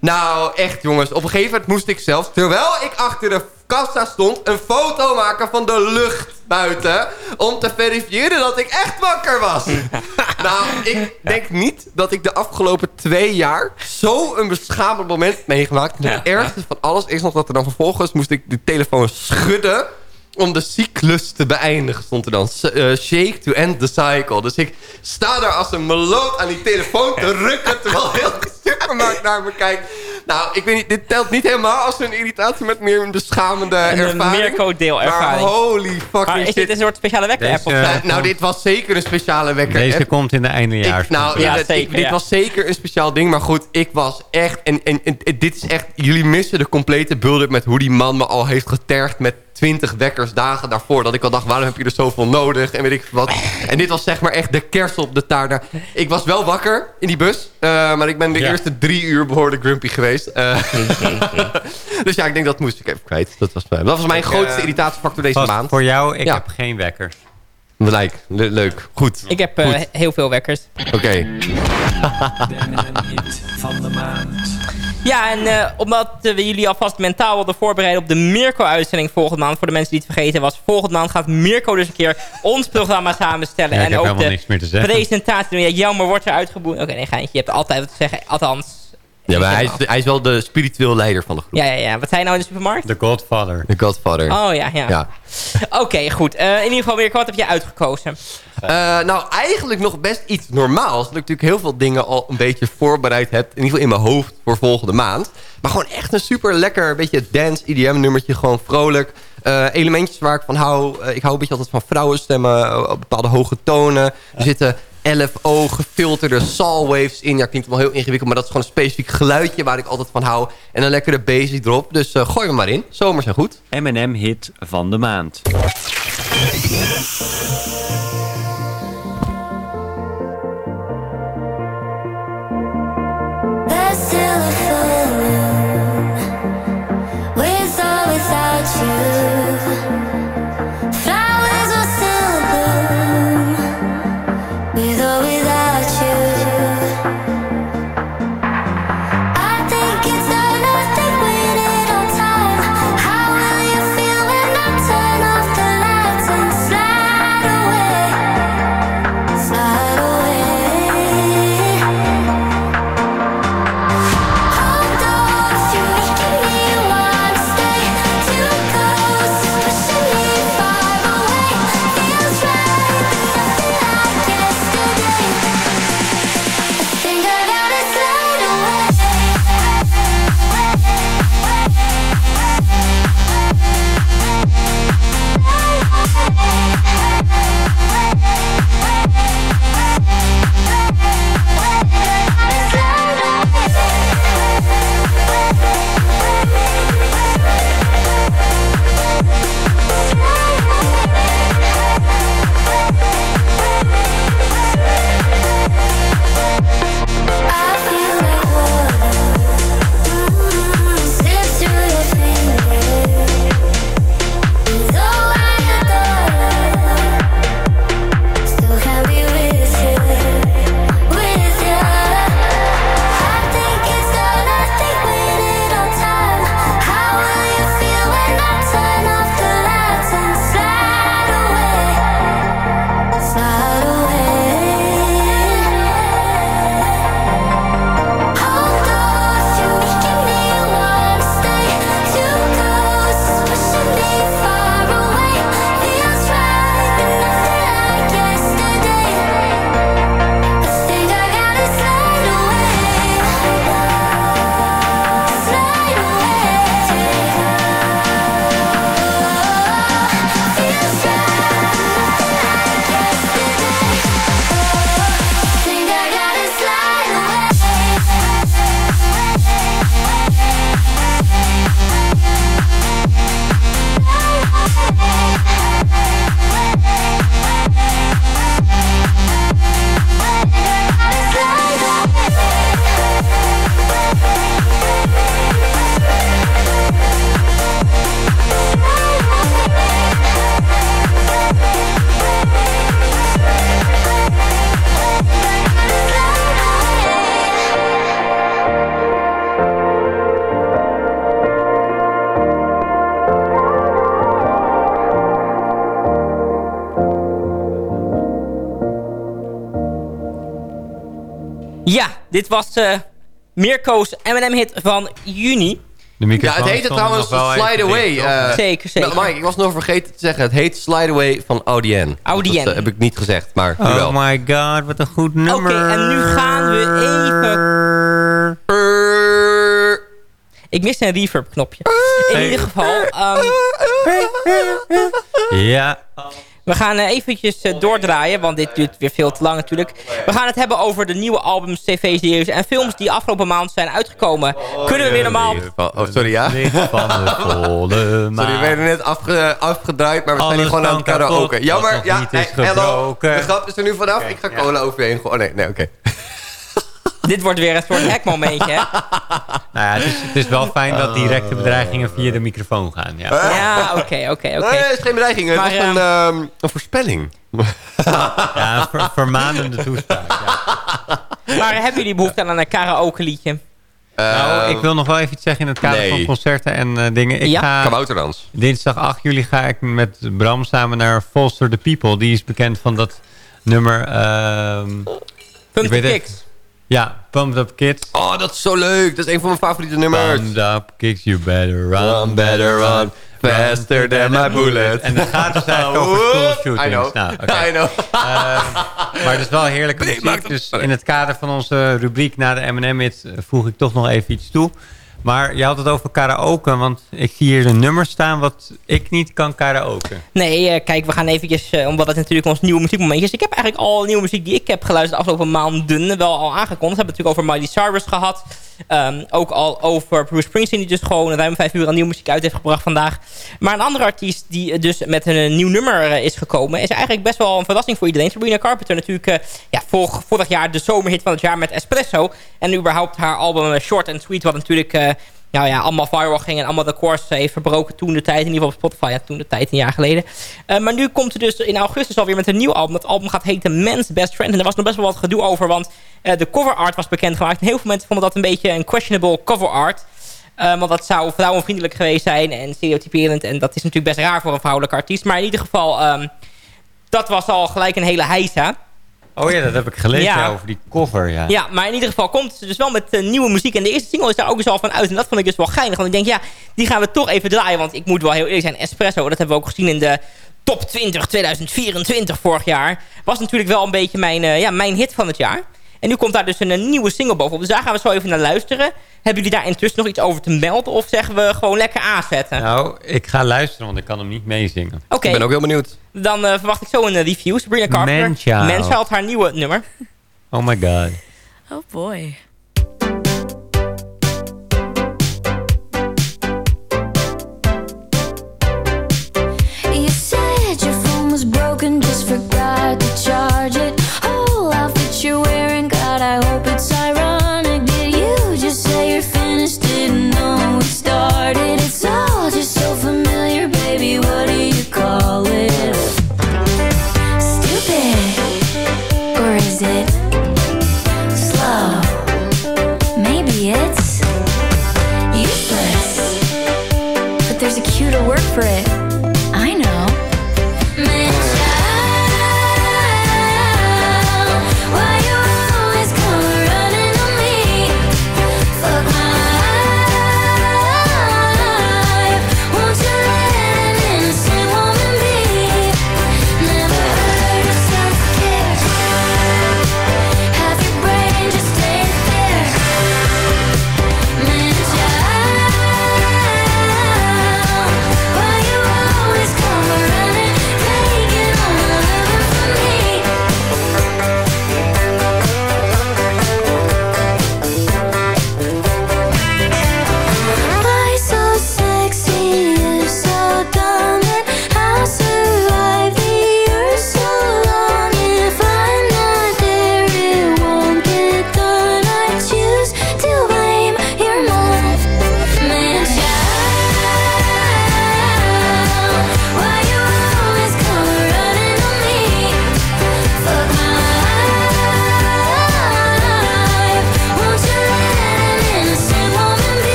[SPEAKER 8] Nou, echt jongens. Op een gegeven moment moest ik zelfs, terwijl ik achter de kassa stond... een foto maken van de lucht buiten... om te verifiëren dat ik echt wakker was. nou, ik denk niet dat ik de afgelopen twee jaar... zo een beschamend moment heb meegemaakt. En het ergste van alles is nog dat er dan vervolgens... moest ik de telefoon schudden om de cyclus te beëindigen, stond er dan. Eh, shake to end the cycle. Dus ik sta daar als een meloot aan die telefoon te rukken... terwijl heel supermarkt naar me kijkt. Nou, ik weet niet, dit telt niet helemaal als een irritatie... met meer een beschamende
[SPEAKER 7] Een
[SPEAKER 8] ervaring.
[SPEAKER 7] Mirko-deelervaring.
[SPEAKER 8] Maar holy fucking
[SPEAKER 7] Maar is
[SPEAKER 8] shit.
[SPEAKER 7] dit een soort speciale wekker-app of?
[SPEAKER 8] Nou, nou, dit was zeker een speciale wekker.
[SPEAKER 5] Deze
[SPEAKER 8] app.
[SPEAKER 5] komt in de eindejaars.
[SPEAKER 8] Ik, nou,
[SPEAKER 7] Ja,
[SPEAKER 8] ja,
[SPEAKER 7] zeker,
[SPEAKER 8] dit
[SPEAKER 7] ja.
[SPEAKER 8] was zeker een speciaal ding. Maar goed, ik was echt... En, en, en, en dit is echt... Jullie missen de complete build-up met hoe die man me al heeft getergd... met 20 wekkers dagen daarvoor. Dat ik al dacht, waarom heb je er zoveel nodig? En weet ik wat. En dit was zeg maar echt de kers op de taart. Nou, Ik was wel wakker in die bus. Eh, maar ik ben de
[SPEAKER 5] Ja.
[SPEAKER 8] eerste drie uur behoorlijk grumpy geweest. Eh, dus ja, ik denk dat moest ik even kwijt. Dat was, mijn- dat was mijn grootste irritatiefactor deze
[SPEAKER 5] Vast
[SPEAKER 8] maand.
[SPEAKER 5] voor jou, ik
[SPEAKER 8] Ja.
[SPEAKER 5] heb geen wekker.
[SPEAKER 8] Lijk, le- leuk. Goed.
[SPEAKER 7] Ik heb eh, heel veel wekkers.
[SPEAKER 8] Oké.
[SPEAKER 7] Ja, en eh, omdat eh, we jullie alvast mentaal wilden voorbereiden op de Mirko-uitzending volgende maand. Voor de mensen die het vergeten was. Volgende maand gaat Mirko dus een keer ons programma samenstellen.
[SPEAKER 5] Ja,
[SPEAKER 7] en ook de
[SPEAKER 5] niks meer te zeggen.
[SPEAKER 7] presentatie doen. Ja, jammer wordt er uitgeboend. Oké, nee, geintje. Je hebt altijd wat te zeggen. Althans.
[SPEAKER 8] Ja, maar hij is, hij is wel de spiritueel leider van de groep.
[SPEAKER 7] Ja, ja, ja. Wat zei je nou in de supermarkt?
[SPEAKER 5] The Godfather.
[SPEAKER 8] De Godfather.
[SPEAKER 7] Oh ja, ja.
[SPEAKER 8] Ja.
[SPEAKER 7] Oké, goed. Eh, in ieder geval, Mirko, wat heb je uitgekozen?
[SPEAKER 8] Eh, nou, eigenlijk nog best iets normaals. Dat ik natuurlijk heel veel dingen al een beetje voorbereid heb. In ieder geval in mijn hoofd voor volgende maand. Maar gewoon echt een super lekker beetje dance EDM nummertje. Gewoon vrolijk. Eh, elementjes waar ik van hou. Ik hou een beetje altijd van vrouwenstemmen. op bepaalde hoge tonen. Er zitten LFO gefilterde saw waves in. Ja, klinkt wel heel ingewikkeld. Maar dat is gewoon een specifiek geluidje waar ik altijd van hou. En een lekkere basic erop. Dus eh, gooi hem maar in. Zomers zijn goed.
[SPEAKER 12] M&M hit van de maand.
[SPEAKER 11] There's still a
[SPEAKER 7] dit was eh Mirko's M&M-hit van juni.
[SPEAKER 5] De
[SPEAKER 8] Ja, het heette trouwens Slide Away. eh,
[SPEAKER 7] Zeker, zeker.
[SPEAKER 8] Mike, ik was nog vergeten te zeggen. Het heet Slide Away van Audien.
[SPEAKER 7] Audien.
[SPEAKER 8] Dat eh, heb ik niet gezegd, maar wel.
[SPEAKER 5] Oh my god, wat een goed nummer.
[SPEAKER 7] Oké, en nu gaan we even... Ik mis een reverb-knopje. In ieder geval... ehm,
[SPEAKER 5] Ja.
[SPEAKER 7] We gaan eh, eventjes eh, doordraaien, want dit duurt weer veel te lang natuurlijk. We gaan het hebben over de nieuwe albums, tv-series en films die afgelopen maand zijn uitgekomen. Kunnen we weer normaal...
[SPEAKER 8] Oh, sorry, ja?
[SPEAKER 5] Van de volle
[SPEAKER 8] Sorry, we werden net afge, afgedraaid, maar we zijn hier gewoon aan het karaoke. Jammer, ja, hallo.
[SPEAKER 5] gebroken.
[SPEAKER 8] De grap is er nu vanaf. Ik ga cola overheen gooien. Oh nee, nee, oké.
[SPEAKER 7] Dit wordt weer een soort hackmomentje, hè?
[SPEAKER 5] Nou ja, het is, het is wel fijn dat directe bedreigingen via de microfoon gaan. Ja.
[SPEAKER 7] Ja, oké, oké, oké.
[SPEAKER 8] Nee, het is geen bedreiging. Het
[SPEAKER 7] Maar,
[SPEAKER 8] was een, ehm, een voorspelling.
[SPEAKER 5] Ja, een ver- vermanende toespraak. Ja.
[SPEAKER 7] Maar hebben jullie behoefte aan een karaoke liedje?
[SPEAKER 5] Nou, ik wil nog wel even iets zeggen in het kader
[SPEAKER 8] nee.
[SPEAKER 5] van concerten en eh, dingen. Ik
[SPEAKER 7] Ja?
[SPEAKER 5] ga,
[SPEAKER 8] Kabouterdans.
[SPEAKER 5] dinsdag 8 juli ga ik met Bram samen naar Foster the People. Die is bekend van dat nummer... ehm,
[SPEAKER 7] Pump
[SPEAKER 5] Ik
[SPEAKER 7] the
[SPEAKER 5] weet het.
[SPEAKER 7] Kicks.
[SPEAKER 5] Ja, Pumped Up Kids.
[SPEAKER 8] Oh, dat is zo leuk. Dat is een van mijn favoriete nummers.
[SPEAKER 5] Pumped Up Kicks, you better run.
[SPEAKER 8] Run, better run, faster than my bullet.
[SPEAKER 5] En dat gaat dus eigenlijk over schoolshootings.
[SPEAKER 8] I know.
[SPEAKER 5] Nou.
[SPEAKER 8] I know.
[SPEAKER 5] Ehm, maar het is wel
[SPEAKER 8] maak
[SPEAKER 5] muziek.
[SPEAKER 8] het-
[SPEAKER 5] Dus in het kader van onze rubriek na de M&M-hit voeg ik toch nog even iets toe. Maar je had het over karaoke, want ik zie hier een nummer staan wat ik niet kan karaoke.
[SPEAKER 7] Nee, eh, kijk, we gaan eventjes, eh, omdat het natuurlijk ons nieuwe muziekmomentje is. Ik heb eigenlijk al nieuwe muziek die ik heb geluisterd de afgelopen maanden wel al aangekondigd. We hebben het natuurlijk over Miley Cyrus gehad. Ehm, ook al over Bruce Springsteen, die dus gewoon ruim vijf uur aan nieuwe muziek uit heeft gebracht vandaag. Maar een andere artiest die dus met een eh, nieuw nummer is gekomen... is eigenlijk best wel een verrassing voor iedereen. Sabrina Carpenter natuurlijk ja, vor- vorig jaar de zomerhit van het jaar met Espresso. En überhaupt haar album Short and Sweet, wat natuurlijk... nou ja, allemaal viral ging en allemaal de course heeft verbroken toen de tijd. In ieder geval Spotify, toen de tijd, een jaar geleden. Eh, maar nu komt ze dus in augustus alweer met een nieuw album. Dat album gaat heten Man's Best Friend. En er was nog best wel wat gedoe over, want eh, de cover art was bekendgemaakt. En heel veel mensen vonden dat een beetje een questionable cover art. Eh, want dat zou vrouwenvriendelijk geweest zijn en stereotyperend. En dat is natuurlijk best raar voor een vrouwelijke artiest. Maar in ieder geval, ehm, dat was al gelijk een hele heisa.
[SPEAKER 5] Oh ja, dat heb ik gelezen
[SPEAKER 7] Ja.
[SPEAKER 5] over die cover. Ja.
[SPEAKER 7] Ja, maar in ieder geval komt ze dus wel met eh, nieuwe muziek. En de eerste single is daar ook dus al van uit. En dat vond ik dus wel geinig. Want ik denk, ja, die gaan we toch even draaien. Want ik moet wel heel eerlijk zijn, Espresso, dat hebben we ook gezien in de top 20 2024 vorig jaar. Was natuurlijk wel een beetje mijn, eh, ja, mijn hit van het jaar. En nu komt daar dus een, nieuwe single bovenop. Dus daar gaan we zo even naar luisteren. Hebben jullie daar intussen nog iets over te melden? Of zeggen we gewoon lekker aanzetten?
[SPEAKER 5] Nou, ik ga luisteren, want ik kan hem niet meezingen.
[SPEAKER 7] Oké,
[SPEAKER 8] Ik ben ook heel benieuwd.
[SPEAKER 7] dan eh, verwacht ik zo een eh, review. Sabrina Carpenter.
[SPEAKER 5] Manchild.
[SPEAKER 7] Manchild, haar nieuwe nummer.
[SPEAKER 5] Oh my god.
[SPEAKER 3] Oh boy.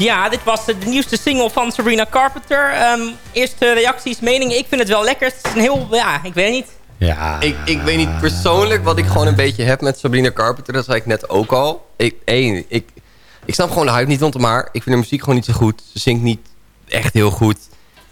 [SPEAKER 7] Ja, dit was de nieuwste single van Sabrina Carpenter. Ehm, eerste reacties, meningen. Ik vind het wel lekker. Het is een heel, ja, ik weet niet.
[SPEAKER 5] Ja.
[SPEAKER 8] Ik, ik weet niet persoonlijk wat ik gewoon een beetje heb met Sabrina Carpenter. Dat zei ik net ook al. Ik, één, ik, ik snap gewoon de hype niet rondom haar. Ik vind haar muziek gewoon niet zo goed. Ze zingt niet echt heel goed.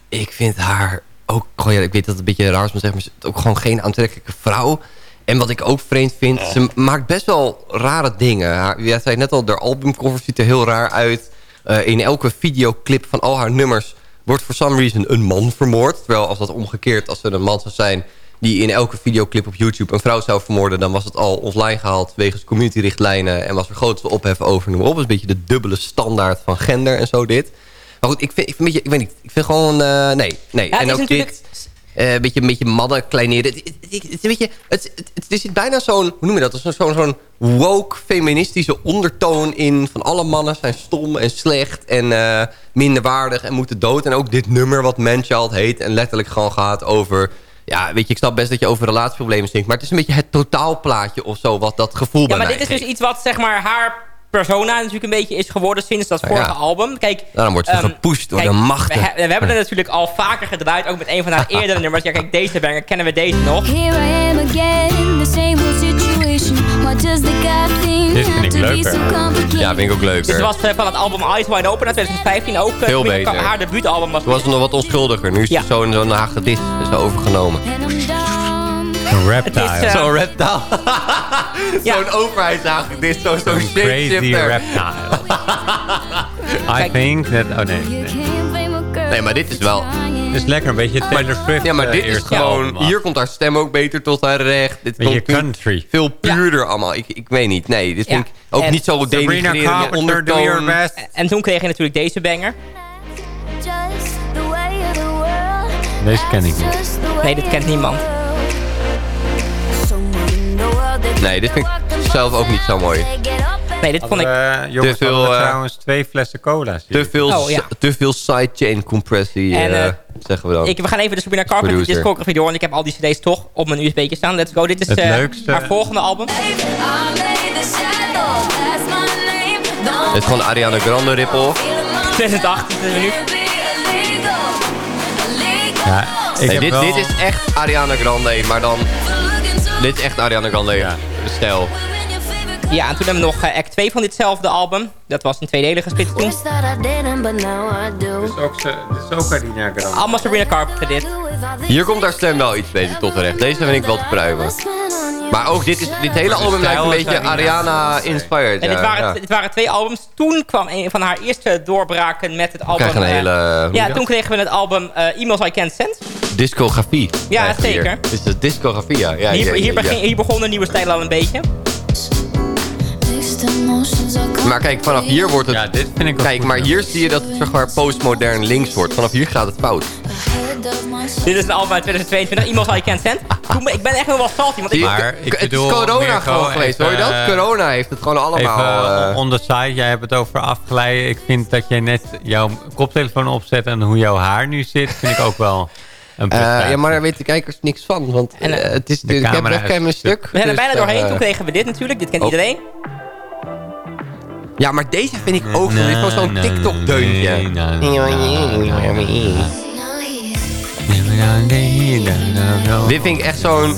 [SPEAKER 8] Ik vind haar ook... Gewoon, ja, ik weet dat het een beetje raar is, maar zeg maar... Ze is ook gewoon geen aantrekkelijke vrouw. En wat ik ook vreemd vind... Ze maakt best wel rare dingen. Haar, jij zei net al, haar albumcover ziet er heel raar uit. Eh, in elke videoclip van al haar nummers... wordt for some reason een man vermoord. Terwijl als dat omgekeerd, als er een man zou zijn die in elke videoclip op YouTube een vrouw zou vermoorden... dan was het al offline gehaald wegens communityrichtlijnen... en was er grootste ophef over, noem maar op. Dat is een beetje de dubbele standaard van gender en zo dit. Maar goed, ik vind, ik vind, een beetje, ik weet niet, ik vind gewoon... eh, nee, nee.
[SPEAKER 7] Ja,
[SPEAKER 8] en ook dit... eh, een beetje, een beetje madden, kleineren. Het, het, het, het, is beetje, het, het, het, zit bijna zo'n, hoe noem je dat? Zo'n zo'n woke feministische ondertoon in. Van alle mannen zijn stom en slecht en eh, minderwaardig en moeten dood. En ook dit nummer wat Manchild heet en letterlijk gewoon gaat over... Ja, weet je, ik snap best dat je over relatieproblemen zingt. Maar het is een beetje het totaalplaatje of zo wat dat gevoel
[SPEAKER 7] Ja,
[SPEAKER 8] bij
[SPEAKER 7] maar
[SPEAKER 8] mij
[SPEAKER 7] dit is dus iets wat zeg maar haar persona natuurlijk een beetje is geworden sinds dat
[SPEAKER 8] Ja,
[SPEAKER 7] vorige
[SPEAKER 8] ja.
[SPEAKER 7] album. Kijk,
[SPEAKER 8] Daarom wordt ze
[SPEAKER 7] ehm,
[SPEAKER 8] gepusht door
[SPEAKER 7] kijk,
[SPEAKER 8] de machten.
[SPEAKER 7] We, he- we hebben het natuurlijk al vaker gedraaid, ook met een van haar eerdere nummers. Ja, kijk, deze banger, kennen we deze nog?
[SPEAKER 11] Here I am again, the same old situation. Why does the God thing
[SPEAKER 8] Dit vind ik leuker.
[SPEAKER 11] so?
[SPEAKER 8] Ja, vind ik ook leuker.
[SPEAKER 7] Dus het was eh, van het album Eyes Wide Open uit 2015 ook. eh,
[SPEAKER 8] Veel beter.
[SPEAKER 7] Haar debuutalbum was
[SPEAKER 8] Toen was het nog wat onschuldiger. Nu is het zo'n zo'n hagedis is overgenomen.
[SPEAKER 5] Een reptile.
[SPEAKER 7] Is, eh,
[SPEAKER 8] Zo'n reptile. Zo'n overheidshagedis. Zo'n zo'n
[SPEAKER 5] Een crazy reptile. I think that... Oh nee. nee.
[SPEAKER 8] Nee, maar dit is wel...
[SPEAKER 5] Het is lekker, een beetje Taylor Swift.
[SPEAKER 8] Ja, maar
[SPEAKER 5] eh,
[SPEAKER 8] dit is gewoon... Hier komt haar stem ook beter tot haar recht. Dit
[SPEAKER 5] Beetje country.
[SPEAKER 8] Veel puurder allemaal. Ik, ik weet niet. Nee, dit vind
[SPEAKER 7] Ja.
[SPEAKER 8] ik ook
[SPEAKER 7] En
[SPEAKER 8] niet zo
[SPEAKER 5] your
[SPEAKER 8] ondertoon.
[SPEAKER 5] best.
[SPEAKER 7] En toen kreeg je natuurlijk deze banger.
[SPEAKER 5] Deze ken ik niet.
[SPEAKER 7] Nee, dit kent niemand.
[SPEAKER 8] Nee, dit vind ik zelf ook niet zo mooi.
[SPEAKER 7] Nee, dit vond ik...
[SPEAKER 5] Eh, jongens,
[SPEAKER 8] Te veel, eh,
[SPEAKER 5] trouwens twee flessen cola's. hier.
[SPEAKER 8] Te veel,
[SPEAKER 7] Oh, ja.
[SPEAKER 8] te veel sidechain compressie,
[SPEAKER 7] En,
[SPEAKER 8] eh,
[SPEAKER 7] eh,
[SPEAKER 8] zeggen we dan.
[SPEAKER 7] Ik, we gaan even de Sabrina Carpenter
[SPEAKER 8] Producer.
[SPEAKER 7] discography door. Want ik heb al die cd's toch op mijn USB'tje staan. Let's go. Dit is
[SPEAKER 5] Het leukste-
[SPEAKER 7] haar volgende album.
[SPEAKER 8] Het is gewoon Ariana Grande rip-off.
[SPEAKER 7] 2008 is nu.
[SPEAKER 5] Ja, ik
[SPEAKER 8] Nee,
[SPEAKER 5] heb
[SPEAKER 8] dit,
[SPEAKER 5] wel...
[SPEAKER 8] dit is echt Ariana Grande, maar dan... Dit is echt Ariana Grande, de stijl.
[SPEAKER 7] Ja, en toen hebben we nog eh, act 2 van ditzelfde album. Dat was een tweedelige split toen.
[SPEAKER 5] Dit is ook, dit is ook Ariana Grande.
[SPEAKER 7] Allemaal Sabrina Carpenter dit.
[SPEAKER 8] Hier komt haar stem wel iets beter tot terecht. Deze vind ik wel te pruimen. Maar ook dit, is, dit hele album lijkt een beetje
[SPEAKER 5] Ariana.
[SPEAKER 8] Ariana-inspired.
[SPEAKER 7] En dit,
[SPEAKER 8] Ja,
[SPEAKER 7] waren,
[SPEAKER 8] ja.
[SPEAKER 7] dit waren twee albums. Toen kwam een van haar eerste doorbraken met het album.
[SPEAKER 8] een
[SPEAKER 7] eh,
[SPEAKER 8] hele,
[SPEAKER 7] ja, toen kregen we het album eh, Emails I Can't Send.
[SPEAKER 8] Discografie.
[SPEAKER 7] Ja, zeker.
[SPEAKER 8] Dit is de discografie, ja. ja,
[SPEAKER 7] hier,
[SPEAKER 8] ja, ja,
[SPEAKER 7] hier,
[SPEAKER 8] ja.
[SPEAKER 7] begin, hier begon de nieuwe stijl al een beetje.
[SPEAKER 8] Maar kijk, vanaf hier wordt het...
[SPEAKER 5] Ja, dit vind ik wel
[SPEAKER 8] Kijk,
[SPEAKER 5] goed,
[SPEAKER 8] maar
[SPEAKER 5] ja.
[SPEAKER 8] hier zie je dat het zeg maar postmodern links wordt. Vanaf hier gaat het fout.
[SPEAKER 7] Dit is een album uit 2022, Emails I Can't Send. Toen, ben- ik ben echt wel wat salty, want ik...
[SPEAKER 8] Je,
[SPEAKER 5] Maar ik
[SPEAKER 8] het is
[SPEAKER 5] bedoel
[SPEAKER 8] corona gewoon geweest, hoor je dat?
[SPEAKER 5] eh,
[SPEAKER 8] Corona heeft het gewoon allemaal...
[SPEAKER 5] Even
[SPEAKER 8] eh,
[SPEAKER 5] on the side, jij hebt het over afgeleiden. Ik vind dat jij net jouw koptelefoon opzet en hoe jouw haar nu zit, vind ik ook wel.
[SPEAKER 8] Ja, maar daar weten de kijkers niks van. Want
[SPEAKER 7] En, eh,
[SPEAKER 8] eh, het is,
[SPEAKER 5] de
[SPEAKER 8] ik heb
[SPEAKER 5] camera
[SPEAKER 8] echt
[SPEAKER 5] is
[SPEAKER 8] geen
[SPEAKER 5] een
[SPEAKER 8] stuk.
[SPEAKER 7] We zijn er
[SPEAKER 8] dus,
[SPEAKER 7] bijna doorheen,
[SPEAKER 8] eh,
[SPEAKER 7] toen kregen we dit natuurlijk. Dit kent
[SPEAKER 8] oh.
[SPEAKER 7] iedereen.
[SPEAKER 8] Ja, maar deze vind ik ook zo. Dit is gewoon zo'n TikTok-deuntje. Dit vind ik echt zo'n...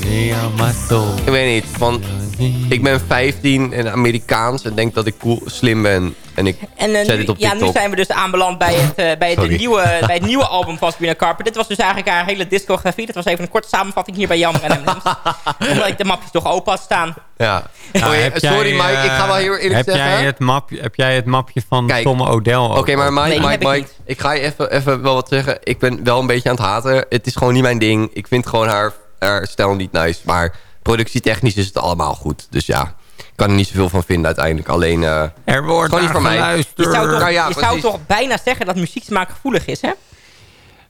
[SPEAKER 8] Ik weet niet, van... Ik ben 15 en Amerikaans en denk dat ik cool, slim ben. En ik
[SPEAKER 7] En eh,
[SPEAKER 8] zet
[SPEAKER 7] nu,
[SPEAKER 8] dit op
[SPEAKER 7] ja,
[SPEAKER 8] TikTok.
[SPEAKER 7] nu zijn we dus aanbeland bij het, eh, bij, het nieuwe, bij het nieuwe album van Sabrina Carpenter. Dit was dus eigenlijk haar hele discografie. Dat was even een korte samenvatting hier bij Jammer en M&M's. Omdat ik de mapjes toch open had staan.
[SPEAKER 8] Ja.
[SPEAKER 5] Nou,
[SPEAKER 8] Oh, ja,
[SPEAKER 5] jij,
[SPEAKER 8] sorry Mike, ik ga wel heel
[SPEAKER 5] eh,
[SPEAKER 8] eerlijk
[SPEAKER 5] heb
[SPEAKER 8] zeggen.
[SPEAKER 5] Jij het mapje, heb jij het mapje van
[SPEAKER 8] Kijk,
[SPEAKER 5] Tom O'Dell?
[SPEAKER 8] Oké, maar Mike,
[SPEAKER 7] Nee,
[SPEAKER 8] Mike,
[SPEAKER 7] ik
[SPEAKER 8] Mike, ik ga je even, even wel wat zeggen. Ik ben wel een beetje aan het haten. Het is gewoon niet mijn ding. Ik vind gewoon haar, haar stijl niet nice. Maar productietechnisch is het allemaal goed. Dus ja, ik kan er niet zoveel van vinden uiteindelijk. Alleen, eh,
[SPEAKER 5] Er wordt
[SPEAKER 8] Gewoon niet mij.
[SPEAKER 5] geluisterd.
[SPEAKER 7] Je zou toch,
[SPEAKER 8] Nou ja,
[SPEAKER 7] je zou toch bijna zeggen dat muzieksmaak gevoelig is, hè?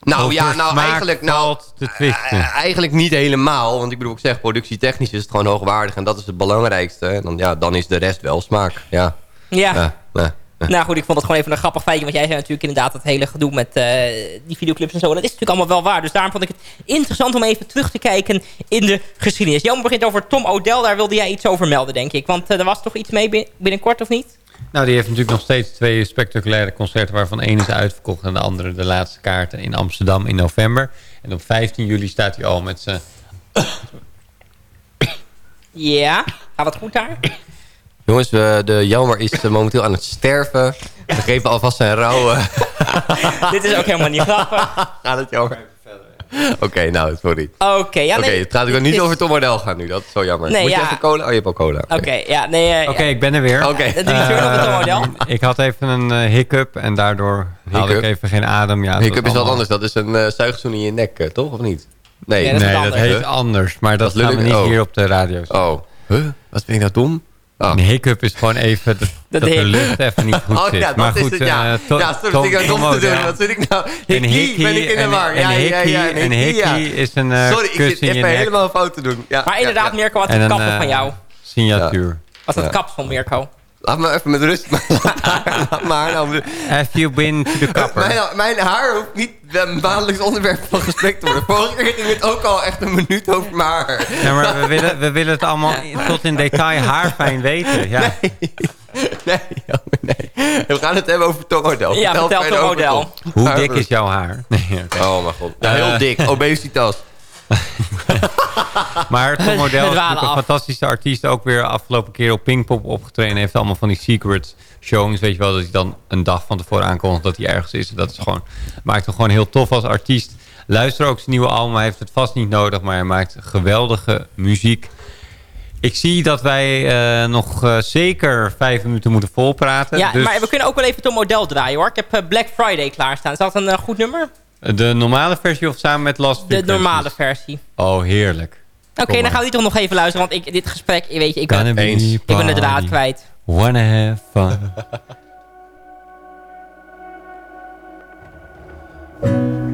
[SPEAKER 8] nou
[SPEAKER 5] Over
[SPEAKER 8] ja, nou eigenlijk... Nou,
[SPEAKER 5] twisten.
[SPEAKER 8] eh, eigenlijk niet helemaal. Want ik bedoel, ik zeg, productietechnisch is het gewoon hoogwaardig. En dat is het belangrijkste. En dan, ja, dan is de rest wel smaak. Ja,
[SPEAKER 7] Ja.
[SPEAKER 8] ja, ja.
[SPEAKER 7] Nou goed, ik vond het gewoon even een grappig feitje. Want jij zei natuurlijk inderdaad dat hele gedoe met eh, die videoclips en zo. Dat is natuurlijk allemaal wel waar. Dus daarom vond ik het interessant om even terug te kijken in de geschiedenis. Jan begint over Tom O'Dell. Daar wilde jij iets over melden, denk ik. Want eh, er was toch iets mee bin- binnenkort, of niet?
[SPEAKER 5] Nou, die heeft natuurlijk nog steeds twee spectaculaire concerten... waarvan één is uitverkocht en de andere de laatste kaarten in Amsterdam in november. En op 15 juli staat hij al met zijn...
[SPEAKER 7] Ja, gaat het goed daar?
[SPEAKER 8] Jongens, de Jelmer is eh, momenteel aan het sterven. We geven alvast zijn rouw. eh.
[SPEAKER 7] Dit is ook helemaal niet grappig.
[SPEAKER 8] Gaat het Jelmer? Oké, nou, sorry.
[SPEAKER 7] Oké, ja,
[SPEAKER 8] Oké,
[SPEAKER 7] nee.
[SPEAKER 8] het gaat ook niet over Tom Model gaan nu. Dat is zo jammer.
[SPEAKER 7] Nee,
[SPEAKER 8] Moet je even cola? Oh, je hebt al cola.
[SPEAKER 7] Oké, ja, nee. eh,
[SPEAKER 5] Oké,
[SPEAKER 7] ja.
[SPEAKER 5] ik ben er weer.
[SPEAKER 8] Oké.
[SPEAKER 7] Dat doe je weer op het
[SPEAKER 5] Eh,
[SPEAKER 7] model.
[SPEAKER 5] ik had even een hiccup en daardoor haalde ik even geen adem. Ja,
[SPEAKER 8] Hiccup is wat anders. Dat is een zuigzoen in je nek, toch? Of niet? Nee,
[SPEAKER 7] Nee, dat
[SPEAKER 5] Nee, heet anders. Maar dat,
[SPEAKER 8] Dat
[SPEAKER 5] gaan we niet
[SPEAKER 8] oh.
[SPEAKER 5] hier op de radio.
[SPEAKER 8] Oh. Huh? Wat ben ik nou dom? Oh.
[SPEAKER 5] Een hiccup is gewoon even dat, dat, de
[SPEAKER 7] hik.
[SPEAKER 5] lucht even niet goed
[SPEAKER 8] Oh
[SPEAKER 5] zit.
[SPEAKER 8] ja, dat
[SPEAKER 5] maar
[SPEAKER 8] is
[SPEAKER 5] goed,
[SPEAKER 8] het, ja.
[SPEAKER 5] to-
[SPEAKER 8] ja, sorry,
[SPEAKER 5] Tom-
[SPEAKER 8] ik dom
[SPEAKER 5] Tom
[SPEAKER 8] te doen. Wat zit ik nou?
[SPEAKER 5] Een
[SPEAKER 8] Hikkie ben ik in de
[SPEAKER 5] en-
[SPEAKER 8] war. Ja, ja, ja. Een ja.
[SPEAKER 5] hikkie is een eh
[SPEAKER 8] Sorry, ik zit even helemaal fout te doen. Ja,
[SPEAKER 7] Maar
[SPEAKER 8] ja,
[SPEAKER 7] inderdaad,
[SPEAKER 8] ja.
[SPEAKER 7] Mirko, wat het
[SPEAKER 5] een
[SPEAKER 7] kapsel van
[SPEAKER 5] eh,
[SPEAKER 7] jou?
[SPEAKER 5] signatuur.
[SPEAKER 7] Wat is het
[SPEAKER 8] Ja.
[SPEAKER 7] kapsel, Mirko?
[SPEAKER 8] Laat me even met rust. Laat me haar nou...
[SPEAKER 5] Have you been to the kapper?
[SPEAKER 8] Mijn, mijn haar hoeft niet een maandelijks onderwerp van gesprek te worden. Vorige keer ging het ook al echt een minuut over mijn haar.
[SPEAKER 5] Ja, maar we willen, we willen het allemaal tot in detail haarfijn weten. Ja.
[SPEAKER 8] Nee, jammer, nee. We gaan het hebben over Tom.
[SPEAKER 7] Ja, vertel Tom.
[SPEAKER 5] Hoe dik is jouw haar? Nee.
[SPEAKER 8] Oh mijn god. Ja, heel
[SPEAKER 5] Eh.
[SPEAKER 8] dik. Obesitas.
[SPEAKER 5] Maar Tom Model is een fantastische artiest. Ook weer afgelopen keer op Pinkpop opgetreden. Heeft allemaal van die secret showings. Weet je wel, dat hij dan een dag van tevoren aankondigt dat hij ergens is. Dat is gewoon, maakt hem gewoon heel tof als artiest. Luister ook zijn nieuwe album. Hij heeft het vast niet nodig, maar hij maakt geweldige muziek. Ik zie dat wij eh, nog eh, zeker vijf minuten moeten volpraten.
[SPEAKER 7] Ja,
[SPEAKER 5] dus
[SPEAKER 7] maar we kunnen ook wel even Tom Model draaien, hoor. Ik heb eh, Black Friday klaarstaan. Is dat een goed nummer?
[SPEAKER 5] De normale versie of samen met Last
[SPEAKER 7] De normale versie.
[SPEAKER 5] Oh, heerlijk.
[SPEAKER 7] Oké, dan gaan we die toch nog even luisteren. Want ik, dit gesprek, weet je, ik ben,
[SPEAKER 5] be
[SPEAKER 7] ik ben de draad kwijt.
[SPEAKER 5] Wanna have fun.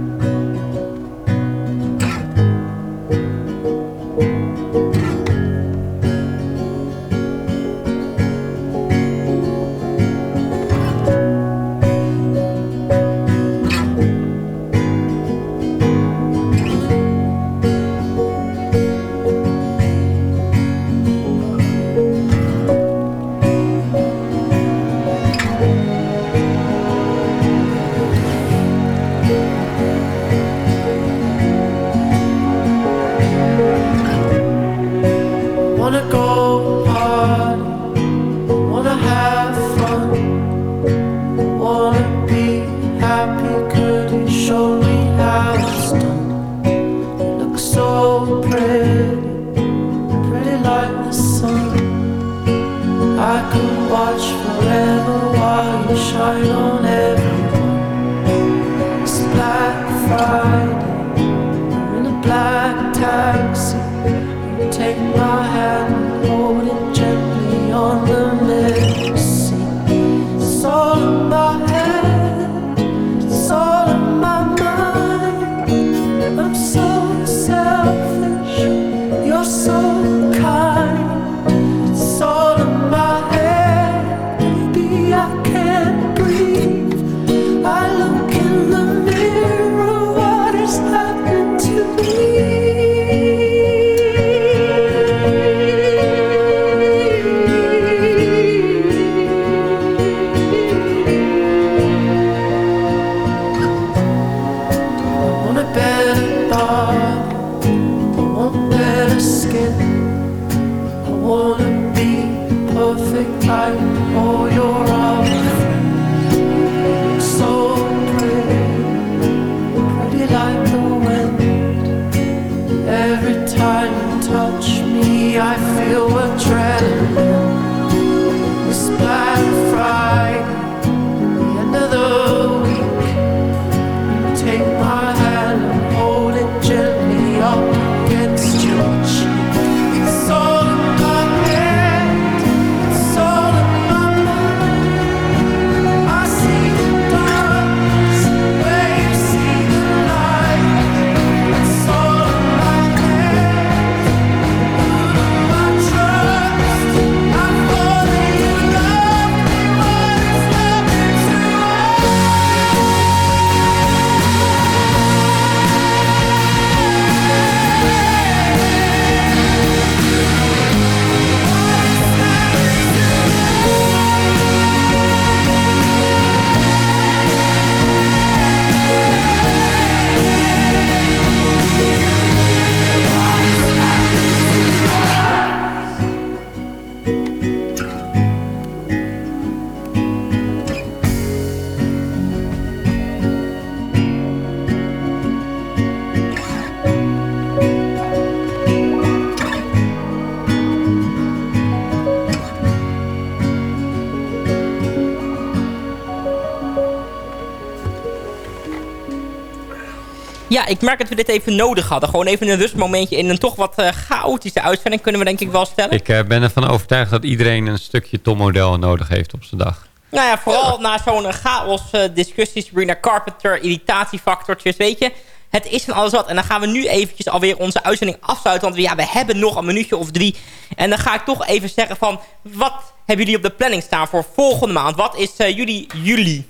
[SPEAKER 7] Ja, ik merk dat we dit even nodig hadden. Gewoon even een rustmomentje in een toch wat eh, chaotische uitzending... kunnen we denk ik wel stellen.
[SPEAKER 5] Ik eh, ben ervan overtuigd dat iedereen een stukje tommodel nodig heeft op zijn dag.
[SPEAKER 7] Nou ja, vooral na zo'n chaos eh, discussies, Sabrina Carpenter, irritatiefactortjes, weet je. Het is van alles wat. En dan gaan we nu eventjes alweer onze uitzending afsluiten. Want we, ja, we hebben nog een minuutje of drie. En dan ga ik toch even zeggen van... Wat hebben jullie op de planning staan voor volgende maand? Wat is jullie juli?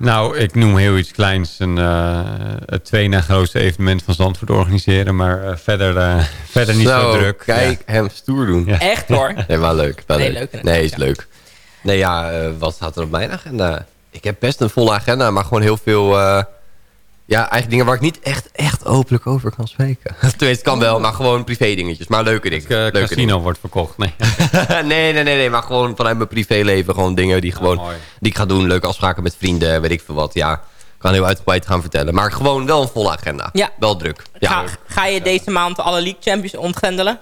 [SPEAKER 5] Nou, ik noem heel iets kleins. Een, eh, het twee na grootste evenement van Zandvoort organiseren. Maar eh, verder, eh, verder niet zo,
[SPEAKER 8] Zo,
[SPEAKER 5] druk.
[SPEAKER 8] Kijk hem stoer doen.
[SPEAKER 5] Ja.
[SPEAKER 7] Echt hoor.
[SPEAKER 8] Nee, wel leuk. Wel
[SPEAKER 7] Nee,
[SPEAKER 8] leuk.
[SPEAKER 7] leuk,
[SPEAKER 8] nee, is
[SPEAKER 7] ja.
[SPEAKER 8] leuk. Nee, ja, eh, wat staat er op mijn agenda? Ik heb best een volle agenda, maar gewoon heel veel... ja, eigenlijk dingen waar ik niet echt, echt openlijk over kan spreken. Tenminste, het kan wel, maar gewoon privé dingetjes. Maar leuke dingen.
[SPEAKER 5] Het eh,
[SPEAKER 8] leuke
[SPEAKER 5] casino wordt verkocht. Nee.
[SPEAKER 8] nee, nee, nee, nee, maar gewoon vanuit mijn privéleven. Gewoon dingen die, gewoon, die ik ga doen. Leuke afspraken met vrienden, weet ik veel wat. Ja, ik kan heel uitgebreid gaan vertellen. Maar gewoon wel een volle agenda.
[SPEAKER 7] Ja.
[SPEAKER 8] Wel druk. Ja.
[SPEAKER 7] Ga, ga je deze maand alle League Champions ontgrendelen?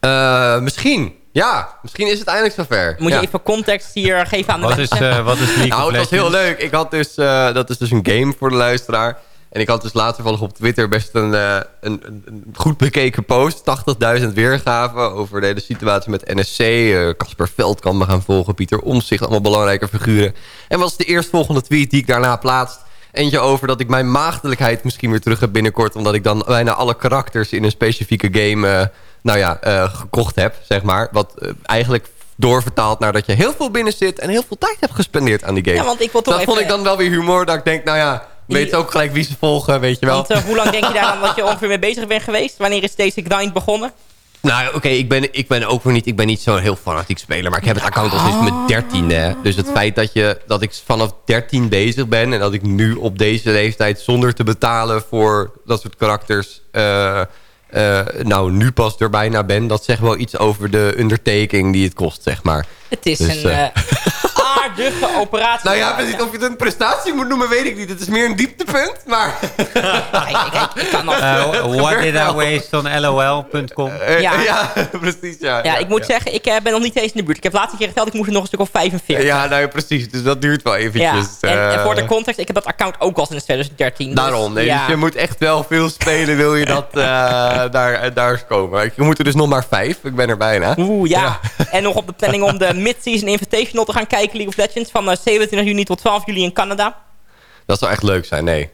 [SPEAKER 8] Eh, misschien. Ja, misschien is het eindelijk zover.
[SPEAKER 7] Moet je even context hier geven aan de
[SPEAKER 5] Wat is,
[SPEAKER 7] mensen?
[SPEAKER 5] eh, wat is League
[SPEAKER 8] Nou, het was heel leuk. Ik had dus, eh, dat is dus een game voor de luisteraar. En ik had dus later toevallig op Twitter best een, eh, een, een, goed bekeken post. 80.000 weergaven over de hele situatie met NSC. Eh, Casper Veld kan me gaan volgen. Pieter Omtzigt, allemaal belangrijke figuren. En was de eerstvolgende tweet die ik daarna plaatst. Eentje over dat ik mijn maagdelijkheid misschien weer terug heb binnenkort. Omdat ik dan bijna alle karakters in een specifieke game... nou ja, eh, gekocht heb, zeg maar. Wat eh, eigenlijk doorvertaalt naar dat je heel veel binnen zit... en heel veel tijd hebt gespendeerd aan die game.
[SPEAKER 7] Ja, want ik wil toch
[SPEAKER 8] dat
[SPEAKER 7] even-
[SPEAKER 8] vond ik dan wel weer humor. Dat ik denk, nou ja, weet ook gelijk wie ze volgen, weet je wel.
[SPEAKER 7] Want eh, hoe lang denk je daar dan dat je ongeveer mee bezig bent geweest? Wanneer is deze grind begonnen?
[SPEAKER 8] Nou, oké, ik, ben, ik ben ook weer niet, ik ben niet zo'n heel fanatiek speler. Maar ik heb het account al sinds mijn dertiende. Dus het feit dat, je, dat ik vanaf 13 bezig ben... en dat ik nu op deze leeftijd zonder te betalen voor dat soort karakters... eh, nou, nu pas er bijna ben... dat zegt wel iets over de undertaking die het kost, zeg maar.
[SPEAKER 7] Het is
[SPEAKER 8] Dus,
[SPEAKER 7] een
[SPEAKER 8] eh,
[SPEAKER 7] eh, aardige operatie.
[SPEAKER 8] Nou ja, precies, of je het een prestatie moet noemen, weet ik niet. Het is meer een dieptepunt, maar...
[SPEAKER 7] Kijk, kijk, ik kan nog...
[SPEAKER 5] Eh, what did I waste on lol.com?
[SPEAKER 8] Eh,
[SPEAKER 7] Ja.
[SPEAKER 8] ja. precies, ja.
[SPEAKER 7] Ja, ik moet zeggen, ik eh, ben nog niet eens in de buurt. Ik heb de laatste keer geteld, ik moest er nog een stuk of 45.
[SPEAKER 8] Ja, nou ja, precies. Dus dat duurt wel
[SPEAKER 7] Ja,
[SPEAKER 8] eventjes.
[SPEAKER 7] en, en
[SPEAKER 8] eh,
[SPEAKER 7] voor de context, ik heb dat account ook al sinds 2013. dus
[SPEAKER 8] Daarom, nee,
[SPEAKER 7] ja.
[SPEAKER 8] dus je moet echt wel veel spelen, wil je dat eh, daar, eh, daar komen. Je moet er dus nog maar vijf, ik ben er bijna.
[SPEAKER 7] Oeh, ja. En nog op de planning om de Mid-Season Invitational te gaan kijken, League of Legends, van eh, 27 juni tot 12 juli in Canada.
[SPEAKER 8] Dat zou echt leuk zijn, nee.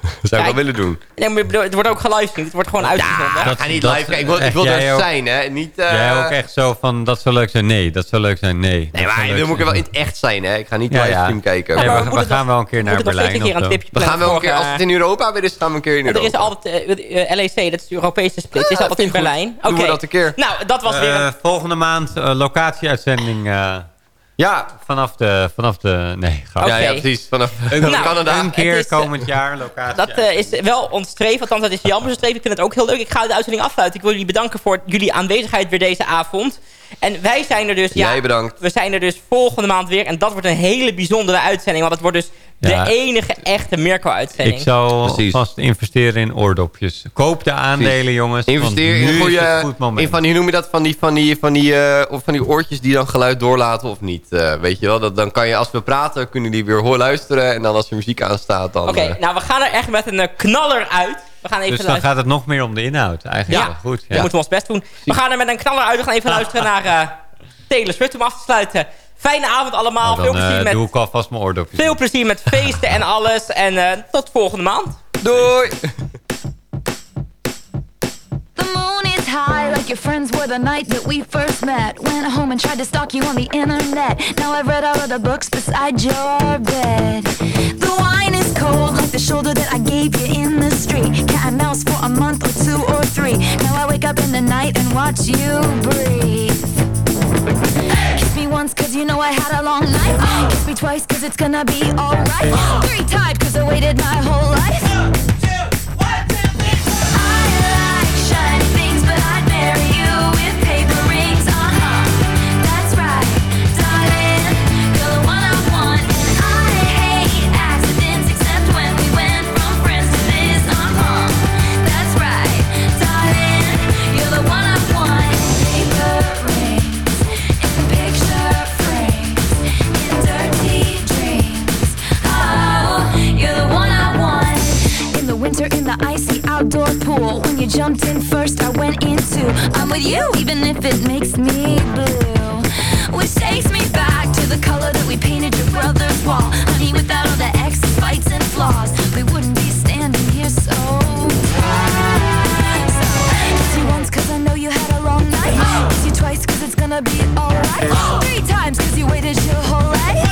[SPEAKER 8] Dat zou ik wel willen doen.
[SPEAKER 7] Nee, maar het wordt ook gelivestreamd, het wordt gewoon uitgezonden.
[SPEAKER 8] Ik ga niet
[SPEAKER 5] dat-
[SPEAKER 8] live kijken, ik wil, ik
[SPEAKER 5] echt,
[SPEAKER 8] wil er
[SPEAKER 5] ook?
[SPEAKER 8] zijn, hè. Niet, eh,
[SPEAKER 5] Jij ook echt zo van, dat zou leuk zijn? Nee, dat zou leuk zijn? Nee.
[SPEAKER 8] Nee,
[SPEAKER 5] Dat
[SPEAKER 8] maar dan moet ik er wel in het echt zijn, hè. Ik ga niet
[SPEAKER 5] Ja, ja.
[SPEAKER 8] livestream kijken.
[SPEAKER 5] Nee,
[SPEAKER 7] maar
[SPEAKER 5] we,
[SPEAKER 7] we
[SPEAKER 5] gaan wel een keer naar Berlijn
[SPEAKER 7] een keer
[SPEAKER 8] We gaan wel een keer,
[SPEAKER 7] voor,
[SPEAKER 8] als
[SPEAKER 7] eh,
[SPEAKER 8] het in Europa weer is, gaan we een keer in
[SPEAKER 7] Er
[SPEAKER 8] Europa.
[SPEAKER 7] is altijd, eh, eh, LEC, dat is de Europese split, is
[SPEAKER 8] Ja,
[SPEAKER 7] altijd in. Berlijn.
[SPEAKER 8] Doen we
[SPEAKER 7] Oké.
[SPEAKER 8] dat een keer.
[SPEAKER 7] Nou, dat was weer
[SPEAKER 5] Eh, volgende maand eh, locatieuitzending. Ja, vanaf de... Vanaf de nee, ga
[SPEAKER 7] Oké.
[SPEAKER 8] Ja, ja, precies. Vanaf
[SPEAKER 7] Nou,
[SPEAKER 8] Canada.
[SPEAKER 5] Een keer
[SPEAKER 7] is, eh,
[SPEAKER 5] komend jaar locatie.
[SPEAKER 7] Dat eh, is wel ons streven, althans dat is Jan streven. Ik vind het ook heel leuk. Ik ga de uitzending afsluiten. Ik wil jullie bedanken voor jullie aanwezigheid weer deze avond. En wij zijn er dus... Ja,
[SPEAKER 8] Jij bedankt.
[SPEAKER 7] We zijn er dus volgende maand weer. En dat wordt een hele bijzondere uitzending. Want het wordt dus
[SPEAKER 5] Ja.
[SPEAKER 7] de enige echte Mirko-uitzending.
[SPEAKER 5] Ik zou
[SPEAKER 8] Precies.
[SPEAKER 5] vast investeren in oordopjes. Koop de aandelen, jongens.
[SPEAKER 8] Investeer in goede,
[SPEAKER 5] goed moment.
[SPEAKER 8] in van die, hoe noem je dat, van die, van die, van die, eh, of van die oortjes die dan geluid doorlaten of niet. eh, weet je wel, dat, dan kan je als we praten, kunnen die weer horen luisteren. En dan als er muziek aanstaat, dan...
[SPEAKER 7] Oké,
[SPEAKER 8] eh,
[SPEAKER 7] nou we gaan er echt met een knaller uit. We gaan even
[SPEAKER 5] dus dan
[SPEAKER 7] luisteren.
[SPEAKER 5] gaat het nog meer om de inhoud. Eigenlijk
[SPEAKER 7] Ja.
[SPEAKER 5] wel goed.
[SPEAKER 7] We
[SPEAKER 5] Ja.
[SPEAKER 7] moeten ons best doen. We gaan er met een knaller uit. We gaan even luisteren naar eh Taylor Swift om af te sluiten. Fijne avond allemaal.
[SPEAKER 5] Nou,
[SPEAKER 7] Veel
[SPEAKER 5] dan
[SPEAKER 7] plezier
[SPEAKER 5] eh,
[SPEAKER 7] met
[SPEAKER 5] doe ik alvast mijn oordopjes.
[SPEAKER 7] Veel plezier met feesten en alles. En eh, tot volgende maand.
[SPEAKER 8] Doei!
[SPEAKER 11] The moon is high like your friends were the night that we first met. Went home and tried to stalk you on the internet. Now I've read all of the books beside your bed. The wine is cold the shoulder that I gave you in the street. Cat and mouse for a month or two or three. Now I wake up in the night and watch you breathe. Kiss me once cause you know I had a long night. Kiss me twice cause it's gonna be alright. Three times cause I waited my whole life. outdoor pool. When you jumped in first, I went into. I'm with you, even if it makes me blue. Which takes me back to the color that we painted your brother's wall. I mean, without all the exes, fights, and flaws, we wouldn't be standing here so. High. So, you once, cause I know you had a long night. Kiss you twice, cause it's gonna be alright. Three times, cause you waited your whole life.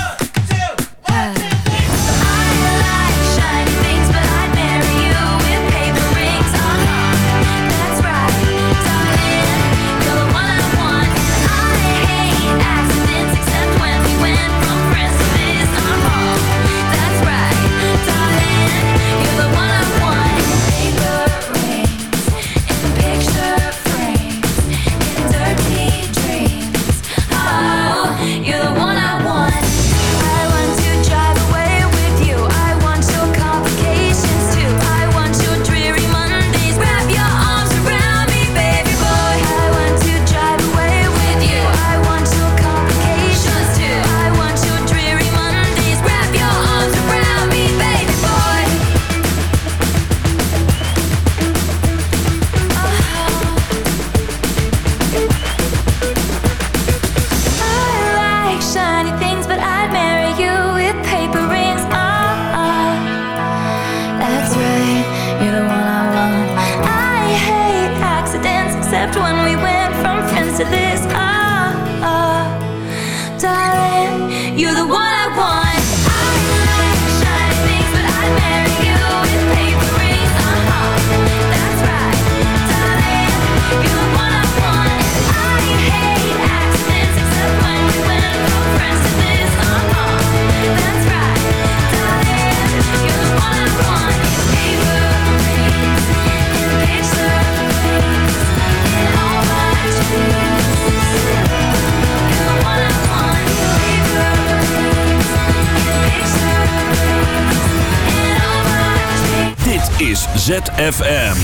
[SPEAKER 2] FM.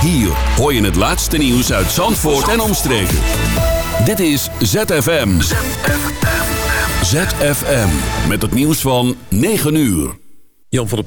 [SPEAKER 2] Hier hoor je het laatste nieuws uit Zandvoort en omstreken. Dit is ZFM. ZFM. Met het nieuws van 9 uur.
[SPEAKER 13] Jan van der